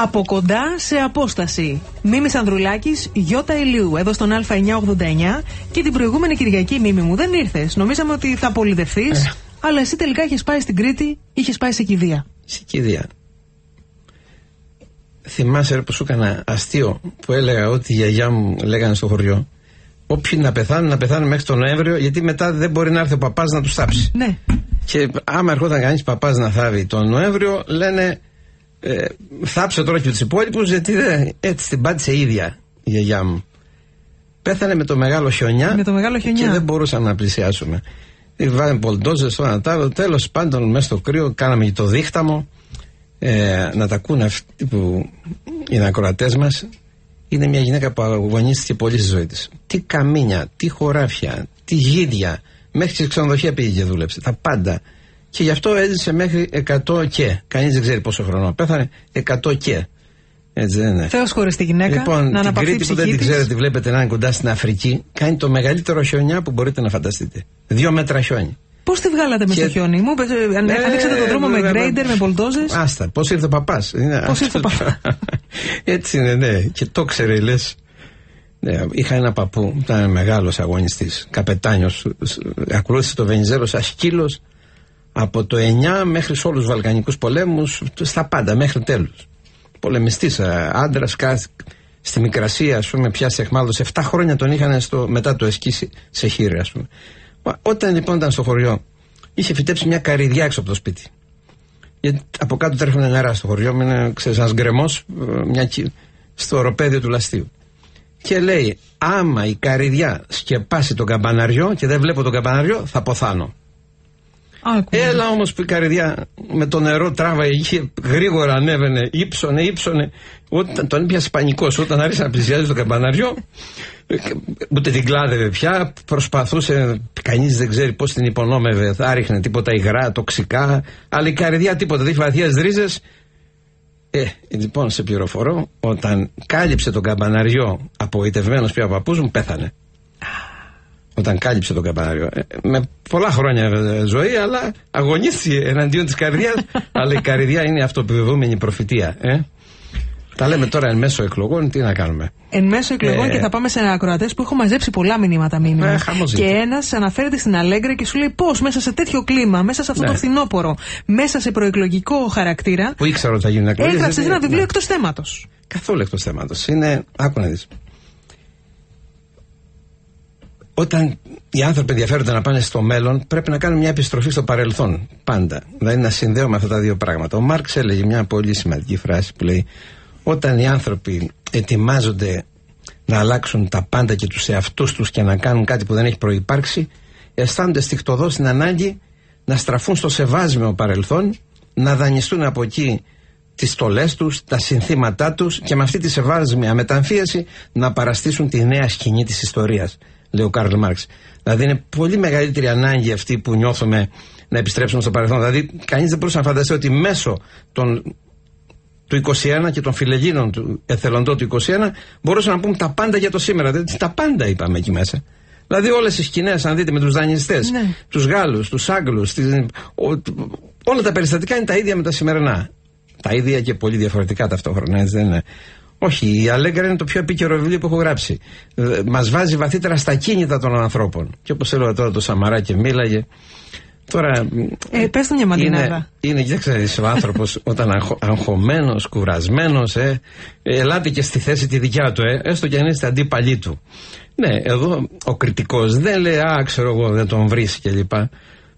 Από κοντά σε απόσταση. Μίμης Ανδρουλάκης, Γιώτα Ηλίου, εδώ στον Α989 και την προηγούμενη Κυριακή, Μίμη μου, δεν ήρθες. Νομίζαμε ότι θα απολυδευτεί, ε. αλλά εσύ τελικά είχες πάει στην Κρήτη, είχες πάει σε κηδεία. Σε κηδεία. Θυμάσαι ρε, που σου έκανα αστείο που έλεγα ότι η γιαγιά μου λέγανε στο χωριό. Όποιοι να πεθάνουν, να πεθάνουν μέχρι τον Νοέμβριο, γιατί μετά δεν μπορεί να έρθει ο παπάς να τους θάψει. Ναι. Και άμα ερχόταν κανείς παπάς να θάβει τον Νοέμβριο, λένε ε, θάψε τώρα και τους υπόλοιπους, γιατί δεν, έτσι την πάτησε ίδια η γιαγιά μου. Πέθανε με το μεγάλο χιονιά, με το μεγάλο χιονιά. και δεν μπορούσαμε να πλησιάσουμε. Βάλαμε πολντόζε στο ένα Τέλος πάντων, μέσα στο κρύο, κάναμε και το δίχταμο. Ε, να τα ακούνε αυτοί που είναι ακροατές μας. Είναι μια γυναίκα που αγωνίστηκε πολύ στη ζωή της. Τι καμίνια, τι χωράφια, τι γίδια. Μέχρι και ξενοδοχεία πήγε και δούλεψε. Τα πάντα. Και γι' αυτό έζησε μέχρι 100 και. Κανείς δεν ξέρει πόσο χρόνο. Πέθανε 100 και. Έτσι δεν είναι. Θεός χωρίς τη γυναίκα. Λοιπόν, να την Κρήτη που δεν την ξέρετε, βλέπετε να είναι κοντά στην Αφρική, κάνει το μεγαλύτερο χιονιά που μπορείτε να φανταστείτε. Δύο μέτρα χιόνι. Πώς τη βγάλατε με στο χιόνι, μου; Ε, ανοίξατε τον δρόμο με γκρέιντερ, με πολτόζε. Άστα, πώς ήρθε ο παπάς; Πώς ήρθε ο παπάς; Έτσι είναι, ναι. Και το ξέρει, λες. Ναι, είχα ένα παππού, ήταν μεγάλος αγωνιστής, καπετάνιος. Ακολούθησε το Βενιζέλο σαν σκύλος από το 9 μέχρι σε όλους τους Βαλκανικούς πολέμους, στα πάντα, μέχρι τέλους. Πολεμιστής, ε, άντρας, στη Μικρασία, ας πούμε, πιάσει εχμάλωτο. 7 χρόνια τον είχαν στο, μετά το εσκή σε χείρε, ας πούμε. Όταν λοιπόν ήταν στο χωριό, είχε φυτέψει μια καριδιά έξω από το σπίτι. Γιατί από κάτω τρέχουν νερά στο χωριό, με ένα ένας γκρεμός ε, στο οροπέδιο του λαστείου. Και λέει, άμα η καριδιά σκεπάσει τον καμπαναριό και δεν βλέπω τον καμπαναριό, θα ποθάνω. Έλα όμως που η καρδιά με το νερό τράβαγε εκεί, γρήγορα ανέβαινε, ύψωνε, ύψωνε. Όταν τον έπιασε πανικός, όταν άρχισε να πλησιάζει το καμπαναριό, ούτε την κλάδευε πια. Προσπαθούσε, κανείς δεν ξέρει πώς την υπονόμευε, θα ρίχνε τίποτα υγρά, τοξικά. Αλλά η καρδιά τίποτα, δεν έχει βαθιές ρίζες. Ε, λοιπόν, σε πληροφορώ, όταν κάλυψε το καμπαναριό απογοητευμένο πια ο παππούς μου, πέθανε όταν κάλυψε τον καμπανάριο. Ε, με πολλά χρόνια ε, ζωή, αλλά αγωνίστηκε εναντίον της καρδιάς. αλλά η καρδιά είναι αυτοπιβεβούμενη προφητεία. Ε. Τα λέμε τώρα εν μέσω εκλογών, τι να κάνουμε. Εν μέσω εκλογών ε, και θα πάμε σε ακροατές που έχω μαζέψει πολλά μηνύματα μήνυμα. Ε, και ένας αναφέρεται στην Αλέγκρα και σου λέει πώς μέσα σε τέτοιο κλίμα, μέσα σε αυτό ναι. το φθινόπωρο, μέσα σε προεκλογικό χαρακτήρα. Που ήξερα ότι θα γίνει εκλογές. Έγραψες ένα βιβλίο ναι. εκτός θέματος. Καθόλου εκτός θέματος. Είναι. Άκου να δεις όταν οι άνθρωποι ενδιαφέρονται να πάνε στο μέλλον, πρέπει να κάνουν μια επιστροφή στο παρελθόν. Πάντα. Δηλαδή να συνδέουμε αυτά τα δύο πράγματα. Ο Μάρξ έλεγε μια πολύ σημαντική φράση που λέει: Όταν οι άνθρωποι ετοιμάζονται να αλλάξουν τα πάντα και τους εαυτούς τους και να κάνουν κάτι που δεν έχει προπάρξει, αισθάνονται ενστικτωδώς την ανάγκη να στραφούν στο σεβάσμιο παρελθόν, να δανειστούν από εκεί τις στολές τους, τα συνθήματά τους και με αυτή τη σεβάσμια μεταμφίεση να παραστήσουν τη νέα σκηνή της ιστορίας λέει ο Κάρλ Μάρξ. Δηλαδή είναι πολύ μεγαλύτερη ανάγκη αυτή που νιώθουμε να επιστρέψουμε στο παρελθόν. Δηλαδή, κανείς δεν μπορούσε να φανταστεί ότι μέσω των, του 21 και των φιλελλήνων του εθελοντών του 21 μπορούσαν να πούμε τα πάντα για το σήμερα. Δηλαδή, τα πάντα είπαμε εκεί μέσα. Δηλαδή, όλες οι σκηνές, αν δείτε με τους δανειστές, ναι. τους Γάλλους, τους Άγγλους, όλα τα περιστατικά είναι τα ίδια με τα σημερινά. Τα ίδια και πολύ διαφορετικά ταυτόχρονα, έτσι δεν είναι. Όχι, η Αλέγκρα είναι το πιο επίκαιρο βιβλίο που έχω γράψει. Ε, Μας βάζει βαθύτερα στα κίνητα των ανθρώπων. Και όπως έλεγα τώρα το Σαμαρά και μίλαγε. Τώρα. Ε, πες το μια μαντινάδα. Είναι, είναι ξέρεις, ο άνθρωπος όταν αγχω, αγχωμένος, κουρασμένος, ε, ελάτε και στη θέση τη δικιά του, ε, έστω και αν είστε αντίπαλοι του. Ναι, εδώ ο κριτικός δεν λέει, Α, ξέρω εγώ, δεν τον βρεις κλπ.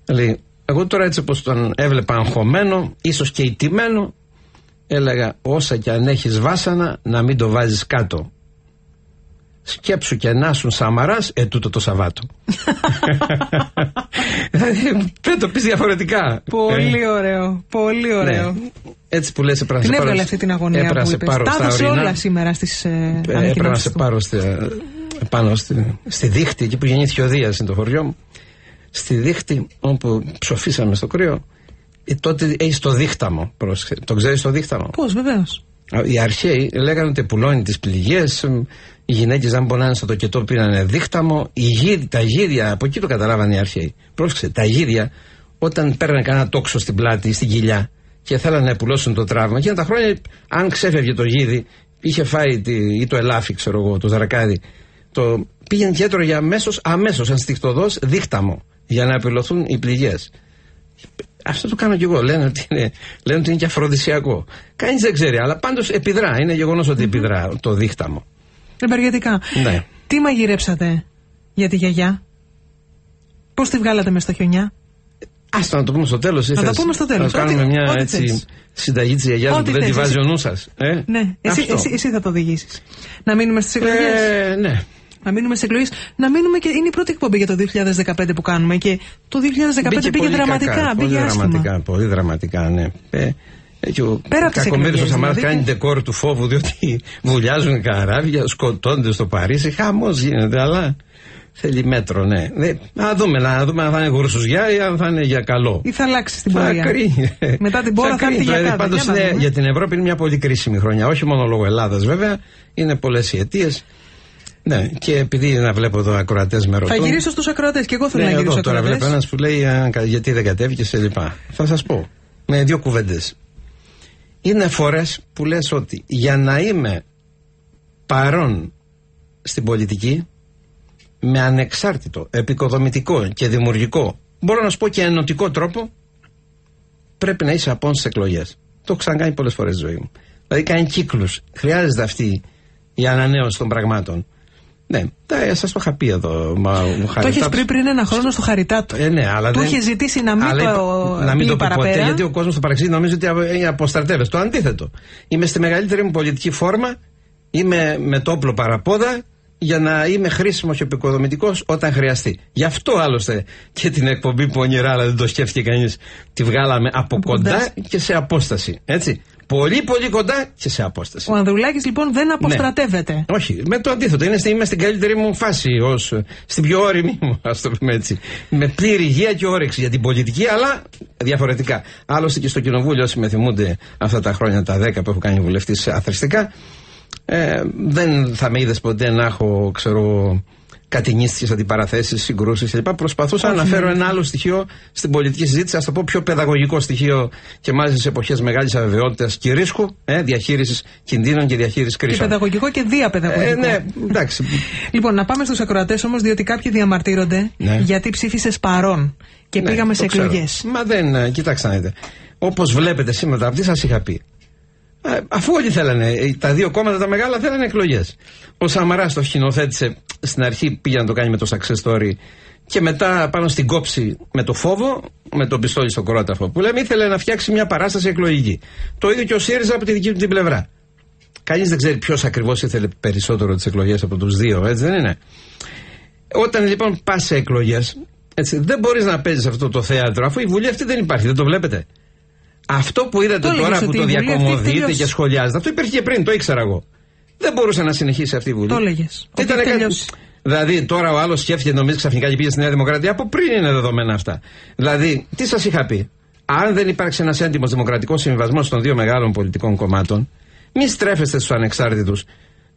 Λέει, εγώ τώρα έτσι όπως τον έβλεπα αγχωμένο, ίσως και ιτημένο, έλεγα όσα και αν έχεις βάσανα να μην το βάζεις κάτω. Σκέψου και να σου Σαμαράς ε τούτο το Σαββάτο. Δηλαδή δεν το πεις διαφορετικά. Πολύ ε. ωραίο πολύ ναι. ωραίο. Έτσι που λες έπρεπε να σε πάρω την την αγωνία που είπες. πάρω τα έδωσε όλα σήμερα στις ε, έπρεπε να σε πάρω στη, πάνω στη, στη δίχτυ εκεί που γεννήθηκε ο Δίας είναι το χωριό μου. Στη δίχτυ όπου ψοφήσαμε στο κρύο ε, τότε έχει το δίχταμο. Το ξέρεις το δίχταμο; Πώς, βεβαίως. Οι αρχαίοι λέγανε ότι πουλώνει τις πληγές. Οι γυναίκες, αν πονάνε στο τοκετό, πήραν δίχταμο. Οι γύρι, τα γύρια, από εκεί το καταλάβανε οι αρχαίοι. Πρόσεξε, τα γύρια, όταν παίρνανε κανένα τόξο στην πλάτη ή στην κοιλιά και θέλανε να επουλώσουν το τραύμα. Εκείνα τα χρόνια, αν ξέφευγε το γίδι, είχε φάει τη, ή το ελάφι, ξέρω εγώ, το ζαρακάδι, το πήγαινε και έτρωγε αμέσως, αμέσως, ανστιχτοδό δίκταμο για να επιλωθούν οι πληγές. Αυτό το κάνω κι εγώ. Λένε ότι είναι, λένε ότι είναι και αφροδισιακό. Κανείς δεν ξέρει, αλλά πάντως επιδρά. Είναι γεγονός ότι επιδρά το δίκταμο. Εμπεργετικά. Ναι. Τι μαγειρέψατε για τη γιαγιά, Πώς τη βγάλατε μες στα χιονιά; Άστο να το πούμε στο τέλος. Να το πούμε στο τέλος. Να κάνουμε μια ό,τι έτσι θες. συνταγή της γιαγιάς που Ό,τι δεν τη θες, βάζει εσύ. ο νους σας. Ε; Ναι, εσύ, Αυτό. εσύ, εσύ θα το οδηγήσεις. Να μείνουμε στις εκλογές; Ε, ναι. Να μείνουμε στι εκλογές. Να μείνουμε και. Είναι η πρώτη εκπομπή για το 2015 που κάνουμε. Και το 2015 πήγε πολύ δραματικά. κακά, πήγε πολύ άσχημα. δραματικά, πολύ δραματικά, ναι. Ε, ε, και ο Πέρα από τις κακομοίρης ο εκλογές, Σαμάρας δηλαδή. κάνει ντεκόρ του φόβου διότι βουλιάζουν καράβια, σκοτώνται στο Παρίσι, χαμός γίνεται, αλλά θέλει μέτρο, ναι. ναι. Να δούμε, να δούμε αν θα είναι γουρσουζιά ή αν θα είναι για καλό. Ή θα αλλάξει στην Θα πορεία. κρίνει. Μετά την πόρα θα έρθει για κάτω. Πάντως Για να είναι, δούμε. για την Ευρώπη είναι μια πολύ κρίσιμη χρονιά. Όχι μόνο λόγω Ελλάδας βέβαια, είναι πολλές οι αιτίες. Ναι, και επειδή να βλέπω εδώ ακροατές με ρωτούν. Θα γυρίσω στους ακροατές και εγώ θέλω Ναι, να γυρίσω εδώ στου τώρα βλέπω ακροατέ. ένας που λέει «Α, κα- γιατί δεν κατέβηκες σε λοιπά. Θα σας πω με δύο κουβέντες. Είναι φορές που λες ότι για να είμαι παρόν στην πολιτική με ανεξάρτητο, επικοδομητικό και δημιουργικό, μπορώ να σου πω και ενωτικό τρόπο, πρέπει να είσαι απόν στις εκλογές. Το έχω ξανακάνει πολλές φορές στη ζωή μου. Δηλαδή κάνει κύκλους. Χρειάζεται αυτή η ανανέωση των πραγμάτων. Ναι, σας το είχα πει εδώ. Μα, μου Το χαριτά- έχεις πει πριν ένα χρόνο στο Χαριτάτο. ε, ναι, αλλά Του δεν... είχε ζητήσει να μην αλλά το είπα- να μην πει το πει ποτέ, παραπέρα. γιατί ο κόσμος στο παραξίδι νομίζει ότι είναι αποστρατεύες. Το αντίθετο. Είμαι στη μεγαλύτερη μου πολιτική φόρμα, είμαι με το όπλο παραπόδα για να είμαι χρήσιμος και επικοδομητικός όταν χρειαστεί. Γι' αυτό άλλωστε και την εκπομπή που ονειρά, αλλά δεν το σκέφτηκε κανείς, τη βγάλαμε από κοντά κοντά. και σε απόσταση. Έτσι. Πολύ πολύ κοντά και σε απόσταση. Ο Ανδρουλάκης λοιπόν δεν αποστρατεύεται. Όχι, με το αντίθετο. Είναι, στη- είμαι στην καλύτερη μου φάση, ως, στην πιο όρημη μου, ας το πούμε έτσι. Με πλήρη υγεία και όρεξη για την πολιτική, αλλά διαφορετικά. Άλλωστε και στο κοινοβούλιο, όσοι με θυμούνται αυτά τα χρόνια, τα 10 που έχω κάνει βουλευτής αθρηστικά, ε, δεν θα με είδες ποτέ να έχω, ξέρω, κατηνίστικε αντιπαραθέσεις, συγκρούσεις κλπ. Προσπαθούσα να φέρω ένα άλλο στοιχείο στην πολιτική συζήτηση, ας το πω πιο παιδαγωγικό στοιχείο και μάλιστα σε εποχές μεγάλης αβεβαιότητας και ρίσκου, ε, διαχείρισης κινδύνων και διαχείρισης Και κρίσεων. παιδαγωγικό και διαπαιδαγωγικό. Ε, ναι, εντάξει. Λοιπόν, να πάμε στους ακροατές όμως, διότι κάποιοι διαμαρτύρονται Ναι. γιατί ψήφισες παρόν και Ναι, πήγαμε το σε ξέρω. εκλογές. Μα δεν, ε, κοιτάξτε να δείτε. Όπως βλέπετε σήμερα, αυτή σας είχα πει. Ε, αφού όλοι θέλανε, ε, τα δύο κόμματα τα μεγάλα θέλανε εκλογές. Ο Σαμαράς το σκηνοθέτησε στην αρχή, πήγε να το κάνει με το success story και μετά πάνω στην κόψη με το φόβο, με το πιστόλι στο κορόταφο που λέμε, ήθελε να φτιάξει μια παράσταση εκλογική. Το ίδιο και ο ΣΥΡΙΖΑ από τη δική του την πλευρά. Κανείς δεν ξέρει ποιος ακριβώς ήθελε περισσότερο τις εκλογές από τους δύο, έτσι δεν είναι. Όταν λοιπόν πας σε εκλογές, δεν μπορείς να παίζεις αυτό το θέατρο, αφού η Βουλή αυτή δεν υπάρχει, δεν το βλέπετε. Αυτό που είδατε Το έλεγες τώρα που ότι το η Βουλή αυτή διακομωδείτε τελειώσει. και σχολιάζετε, αυτό υπήρχε και πριν, το ήξερα εγώ. Δεν μπορούσε να συνεχίσει αυτή η Βουλή. Το έλεγες. Τι Ότι ήταν έχει κάτι- τελειώσει. Δηλαδή τώρα ο άλλος σκέφτηκε νομίζει ξαφνικά και πήγε στη Νέα Δημοκρατία. Από πριν είναι δεδομένα αυτά. Δηλαδή, τι σας είχα πει; Αν δεν υπάρξει ένας έντιμος δημοκρατικός συμβιβασμό των δύο μεγάλων πολιτικών κομμάτων, μη στρέφεστε στους ανεξάρτητους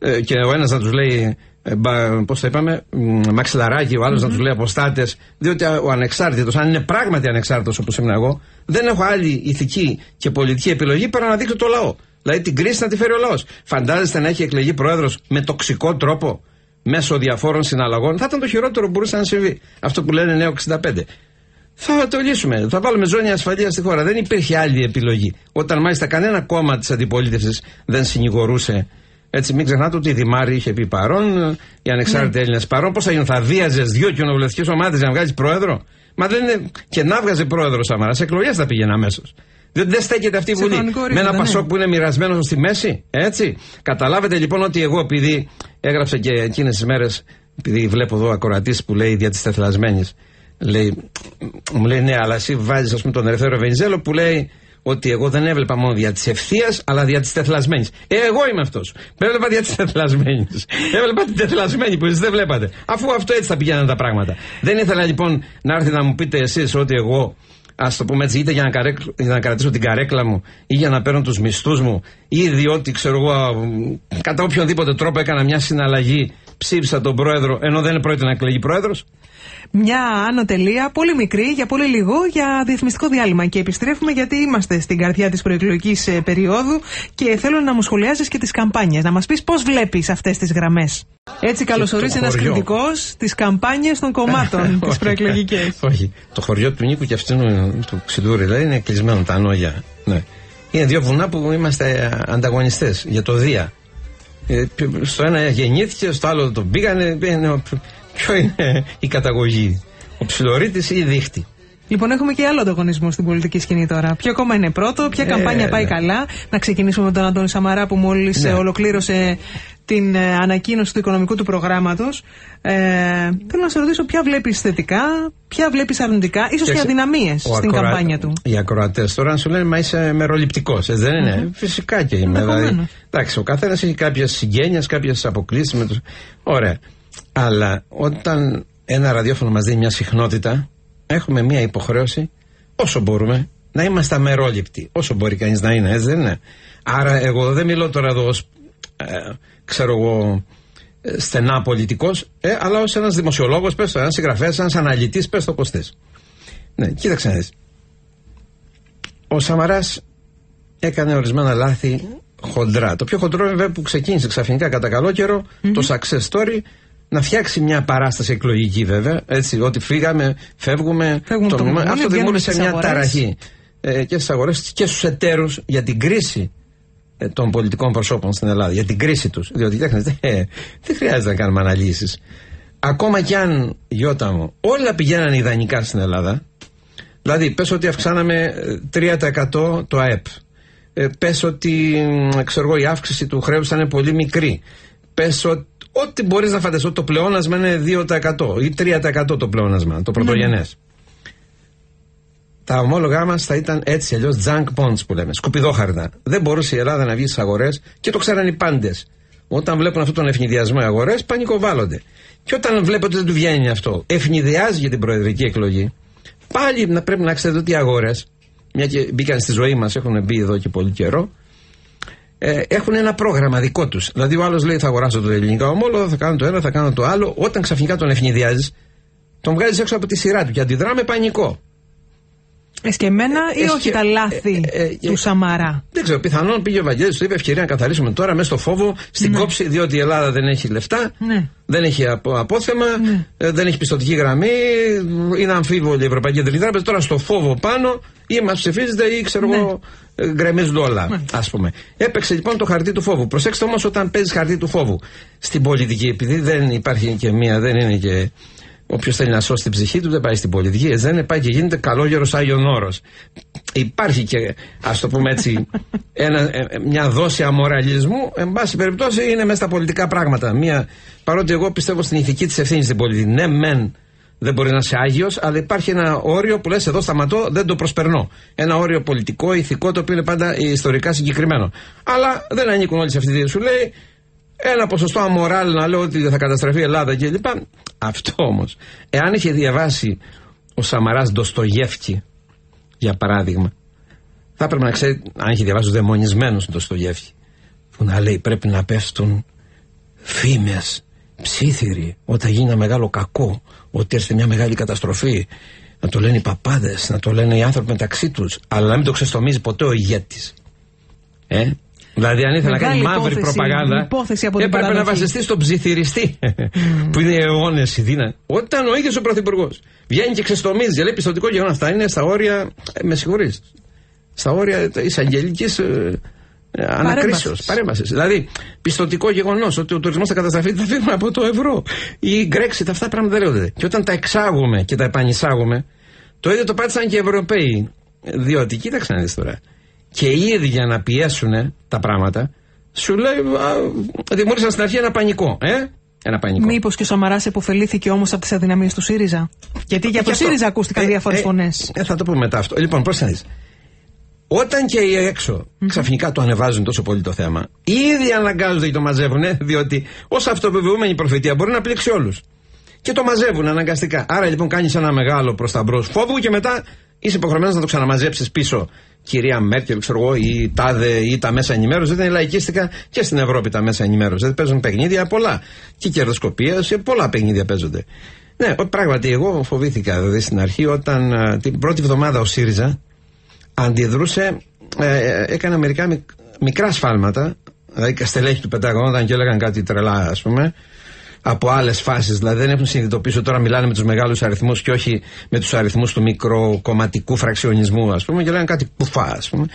ε, και ο ένας να τους λέει. Ε, Πώς το είπαμε, μ, μαξιλαράκι, ο αλλο να τους λέει αποστάτες, διότι ο ανεξάρτητος, αν είναι πράγματι ανεξάρτητος όπως ήμουν εγώ, δεν έχω άλλη ηθική και πολιτική επιλογή παρά να δείξω το λαό. Δηλαδή την κρίση να τη φέρει ο λαός. Φαντάζεστε να έχει εκλεγεί πρόεδρος με τοξικό τρόπο μέσω διαφόρων συναλλαγών, θα ήταν το χειρότερο που μπορούσε να συμβεί. Αυτό που λένε νέο 65. Θα το λύσουμε. Θα βάλουμε ζώνη ασφαλείας στη χώρα. Δεν υπήρχε άλλη επιλογή. Όταν μάλιστα κανένα κόμμα της αντιπολίτευσης δεν συνηγορούσε. Έτσι, μην ξεχνάτε ότι η Δημάρη είχε πει παρόν, οι ανεξάρτητοι Ναι. Έλληνε παρόν. Πώς θα γίνει, θα βίαζε δύο κοινοβουλευτικές ομάδες για να βγάλεις πρόεδρο; Μα δεν είναι. Και να βγάζει πρόεδρο Σαμαράς, σε εκλογές θα πήγαινε αμέσως. Διότι δεν στέκεται αυτή η Σε Βουλή. χρονικό Με ορίζοντα, ένα ναι. Πασόκ που είναι μοιρασμένο στη μέση. Έτσι. Καταλάβετε λοιπόν ότι εγώ επειδή έγραψα και εκείνες τις μέρες, επειδή βλέπω εδώ ακροατής που λέει δια της τεθλασμένης. Λέει, μου λέει ναι, αλλά εσύ βάζεις ας πούμε τον Ελευθέριο Βενιζέλο που λέει ότι εγώ δεν έβλεπα μόνο δια της ευθείας, αλλά δια της τεθλασμένης. Ε, εγώ είμαι αυτός. Δεν έβλεπα δια της τεθλασμένης. έβλεπα την τεθλασμένη που εσείς δεν βλέπατε. Αφού αυτό έτσι θα πηγαίναν τα πράγματα. Δεν ήθελα λοιπόν να έρθει να μου πείτε εσείς ότι εγώ Α το πούμε έτσι, είτε για να, καρέκ, για να κρατήσω την καρέκλα μου ή για να παίρνω τους μισθούς μου ή διότι ξέρω εγώ μ, κατά οποιονδήποτε τρόπο έκανα μια συναλλαγή, ψήφισα τον πρόεδρο ενώ δεν πρόκειται να εκλεγεί πρόεδρος. Μια άνω τελεία, πολύ μικρή, για πολύ λίγο, για διεθνιστικό διάλειμμα. Και επιστρέφουμε γιατί είμαστε στην καρδιά της προεκλογικής ε, περίοδου και θέλω να μου σχολιάσει και τις καμπάνιες. Να μας πεις πώς βλέπεις αυτές τις γραμμές. Έτσι καλωσορίζει ένας κριτικός τις καμπάνιες των κομμάτων τι προεκλογικέ. Όχι. Το χωριό του Νίκου και αυτού του Ξηδούρη δηλαδή είναι κλεισμένο τα νόγια. Ναι. Είναι δύο βουνά που είμαστε ανταγωνιστές για το Δία. Ε, στο ένα γεννήθηκε, στο άλλο τον πήγανε. Ποιο είναι η καταγωγή, ο ψιλορίτης ή η δίχτυ; Λοιπόν, έχουμε και άλλο ανταγωνισμό στην πολιτική σκηνή τώρα. Ποιο κόμμα είναι πρώτο, ποια ε, καμπάνια πάει ναι. καλά. Να ξεκινήσουμε με τον Αντώνη Σαμαρά που μόλις ναι. ολοκλήρωσε την ε, ανακοίνωση του οικονομικού του προγράμματος. Ε, θέλω να σε ρωτήσω ποια βλέπεις θετικά, ποια βλέπεις αρνητικά, ίσως και αδυναμίες στην καμπάνια του. Οι ακροατές τώρα να σου λένε Μα είσαι μεροληπτικός, ε, δεν είναι; Φυσικά και είμαι. Δηλαδή, εντάξει, ο καθένας έχει κάποιες συγγένειες, κάποιες αποκλήσεις. Με τους... Ωραία. Αλλά όταν ένα ραδιόφωνο μας δίνει μια συχνότητα, έχουμε μια υποχρέωση όσο μπορούμε να είμαστε αμερόληπτοι. Όσο μπορεί κανείς να είναι, έτσι δεν είναι. Άρα, εγώ δεν μιλώ τώρα εδώ ως ξέρω εγώ, ε, στενά πολιτικός, ε, αλλά ως ένας δημοσιολόγος, πες το, ένας συγγραφέας, ένας αναλυτής, πες το πώς Ναι, κοίταξε να δεις. Ο Σαμαράς έκανε ορισμένα λάθη χοντρά. Το πιο χοντρό βέβαια που ξεκίνησε ξαφνικά κατά καλό καιρό, το success story, να φτιάξει μια παράσταση εκλογική βέβαια. Έτσι, ότι φύγαμε, φεύγουμε. φεύγουμε το, το αυτό δημιούργησε μια ταραχή ε, και στις αγορές και στους εταίρους για την κρίση ε, των πολιτικών προσώπων στην Ελλάδα, για την κρίση τους. Διότι κοιτάξτε, ε, δεν χρειάζεται να κάνουμε αναλύσεις. Ακόμα κι αν, Γιώτα μου, όλα πηγαίναν ιδανικά στην Ελλάδα, δηλαδή πες ότι αυξάναμε 3% ε, το ΑΕΠ, ε, πες ότι ξέρω εγώ, η αύξηση του χρέους ήταν πολύ μικρή, πες ότι ό,τι μπορείς να φανταστείς, ότι το πλεόνασμα είναι 2% ή 3% το πλεόνασμα, το πρωτογενές τα ομόλογά μας θα ήταν έτσι αλλιώς junk bonds που λέμε, σκουπιδόχαρτα. Δεν μπορούσε η Ελλάδα να βγει στις αγορές και το ξέραν οι πάντες. Όταν βλέπουν αυτόν τον ευνηδιασμό οι αγορές, πανικοβάλλονται. Και όταν βλέπουν ότι δεν του βγαίνει αυτό, ευνηδιάζει για την προεδρική εκλογή, πάλι να πρέπει να ξέρετε ότι οι αγορές, μια και μπήκαν στη ζωή μας, έχουν μπει εδώ και πολύ καιρό, ε, έχουν ένα πρόγραμμα δικό τους. Δηλαδή, ο άλλος λέει θα αγοράσω το ελληνικό ομόλογο, θα κάνω το ένα, θα κάνω το άλλο. Όταν ξαφνικά τον ευνηδιάζεις, τον βγάζεις έξω από τη σειρά του και αντιδρά με πανικό. Εσκεμμένα ή όχι τα λάθη ε, ε, ε, του Σαμαρά; Δεν ξέρω. Πιθανόν πήγε ο Βαγγέλης, του είπε ευκαιρία να καθαρίσουμε τώρα μέσα στο φόβο, στην ναι. κόψη, διότι η Ελλάδα δεν έχει λεφτά, ναι. δεν έχει απόθεμα, ναι. δεν έχει πιστοτική γραμμή, είναι αμφίβολη η Ευρωπαϊκή Κεντρική Τράπεζα. Τώρα στο φόβο πάνω ή μας ψηφίζετε ή ξέρω εγώ ναι. γκρεμίζουν όλα, ναι. ας πούμε. Έπαιξε λοιπόν το χαρτί του φόβου. Προσέξτε όμως όταν παίζεις χαρτί του φόβου στην πολιτική, επειδή δεν υπάρχει και μία, δεν είναι και Όποιος θέλει να σώσει την ψυχή του δεν πάει στην πολιτική. Έτσι δεν πάει και γίνεται καλόγερος Άγιο Όρος. Υπάρχει και, ας το πούμε έτσι, ένα, ε, μια δόση αμοραλισμού. Εν πάση περιπτώσει είναι μέσα στα πολιτικά πράγματα. Μια, παρότι εγώ πιστεύω στην ηθική της ευθύνης στην πολιτική. Ναι, μεν δεν μπορεί να είσαι Άγιος, αλλά υπάρχει ένα όριο που λες: Εδώ σταματώ, δεν το προσπερνώ. Ένα όριο πολιτικό, ηθικό, το οποίο είναι πάντα ιστορικά συγκεκριμένο. Αλλά δεν ανήκουν όλοι σε αυτή τη Σου λέει ένα ποσοστό αμοράλ να λέω ότι θα καταστραφεί η Ελλάδα κλπ. Αυτό όμως, εάν είχε διαβάσει ο Σαμαράς Ντοστογεύκη, για παράδειγμα, θα έπρεπε να ξέρει, αν είχε διαβάσει τους δαιμονισμένους Ντοστογεύκη, που να λέει πρέπει να πέφτουν φήμες, ψήθυροι, όταν γίνει ένα μεγάλο κακό, ότι έρθει μια μεγάλη καταστροφή. Να το λένε οι παπάδες, να το λένε οι άνθρωποι μεταξύ τους, αλλά να μην το ξεστομίζει ποτέ ο ηγέτης. Ε, Δηλαδή, αν ήθελε να κάνει μαύρη προπαγάνδα, έπρεπε να βασιστεί στον ψιθυριστή, που είναι αιώνες η δύναμη. Όταν ο ίδιος ο Πρωθυπουργός βγαίνει και ξεστομίζει, λέει πιστοτικό γεγονός, αυτά είναι στα όρια. Ε, με συγχωρείς. Στα όρια τη αγγελική ε, ε ανακρίσεως, παρέμβασης. Δηλαδή, πιστοτικό γεγονός ότι ο τουρισμός θα καταστραφεί, θα φύγουμε από το ευρώ. Η Brexit, αυτά πράγματα δεν λέγονται. Και όταν τα εξάγουμε και τα επανεισάγουμε, το ίδιο το πάτησαν και οι Ευρωπαίοι. Διότι, κοίταξε να δεις τώρα και οι ίδιοι για να πιέσουν τα πράγματα, σου λέει, δημιούργησαν στην αρχή ένα πανικό. Ε; Ένα πανικό. Μήπως και ο Σαμαράς επωφελήθηκε όμως από τις αδυναμίες του ΣΥΡΙΖΑ; Γιατί για το ΣΥΡΙΖΑ ακούστηκαν ε, διάφορες ε, φωνές. Ε, θα το πούμε μετά αυτό. Λοιπόν, πρόσεχε Όταν και οι έξω ξαφνικά το ανεβάζουν τόσο πολύ το θέμα, οι ίδιοι αναγκάζονται και το μαζεύουν, διότι ως αυτοπεβαιούμενη προφητεία μπορεί να πλήξει όλους. Και το μαζεύουν αναγκαστικά. Άρα λοιπόν κάνεις ένα μεγάλο προς τα μπρος φόβου και μετά είσαι υποχρεωμένος να το ξαναμαζέψεις πίσω κυρία Μέρκελ, ξέρω εγώ, ή τάδε ή τα μέσα ενημέρωση. Δεν είναι λαϊκίστικα και στην Ευρώπη τα μέσα ενημέρωση. Δεν παίζουν παιχνίδια πολλά. Και κερδοσκοπία, πολλά παιχνίδια παίζονται. Ναι, πράγματι, εγώ φοβήθηκα δηλαδή στην αρχή όταν την πρώτη εβδομάδα ο ΣΥΡΙΖΑ αντιδρούσε, ε, έκανε μερικά μικρά σφάλματα. Δηλαδή, στελέχη του Πενταγωνόταν και έλεγαν κάτι τρελά, ας πούμε από άλλες φάσεις. Δηλαδή δεν έχουν συνειδητοποιήσει ότι τώρα μιλάνε με τους μεγάλους αριθμούς και όχι με τους αριθμούς του μικροκομματικού φραξιονισμού, ας πούμε, και λένε κάτι κουφά, ας πούμε.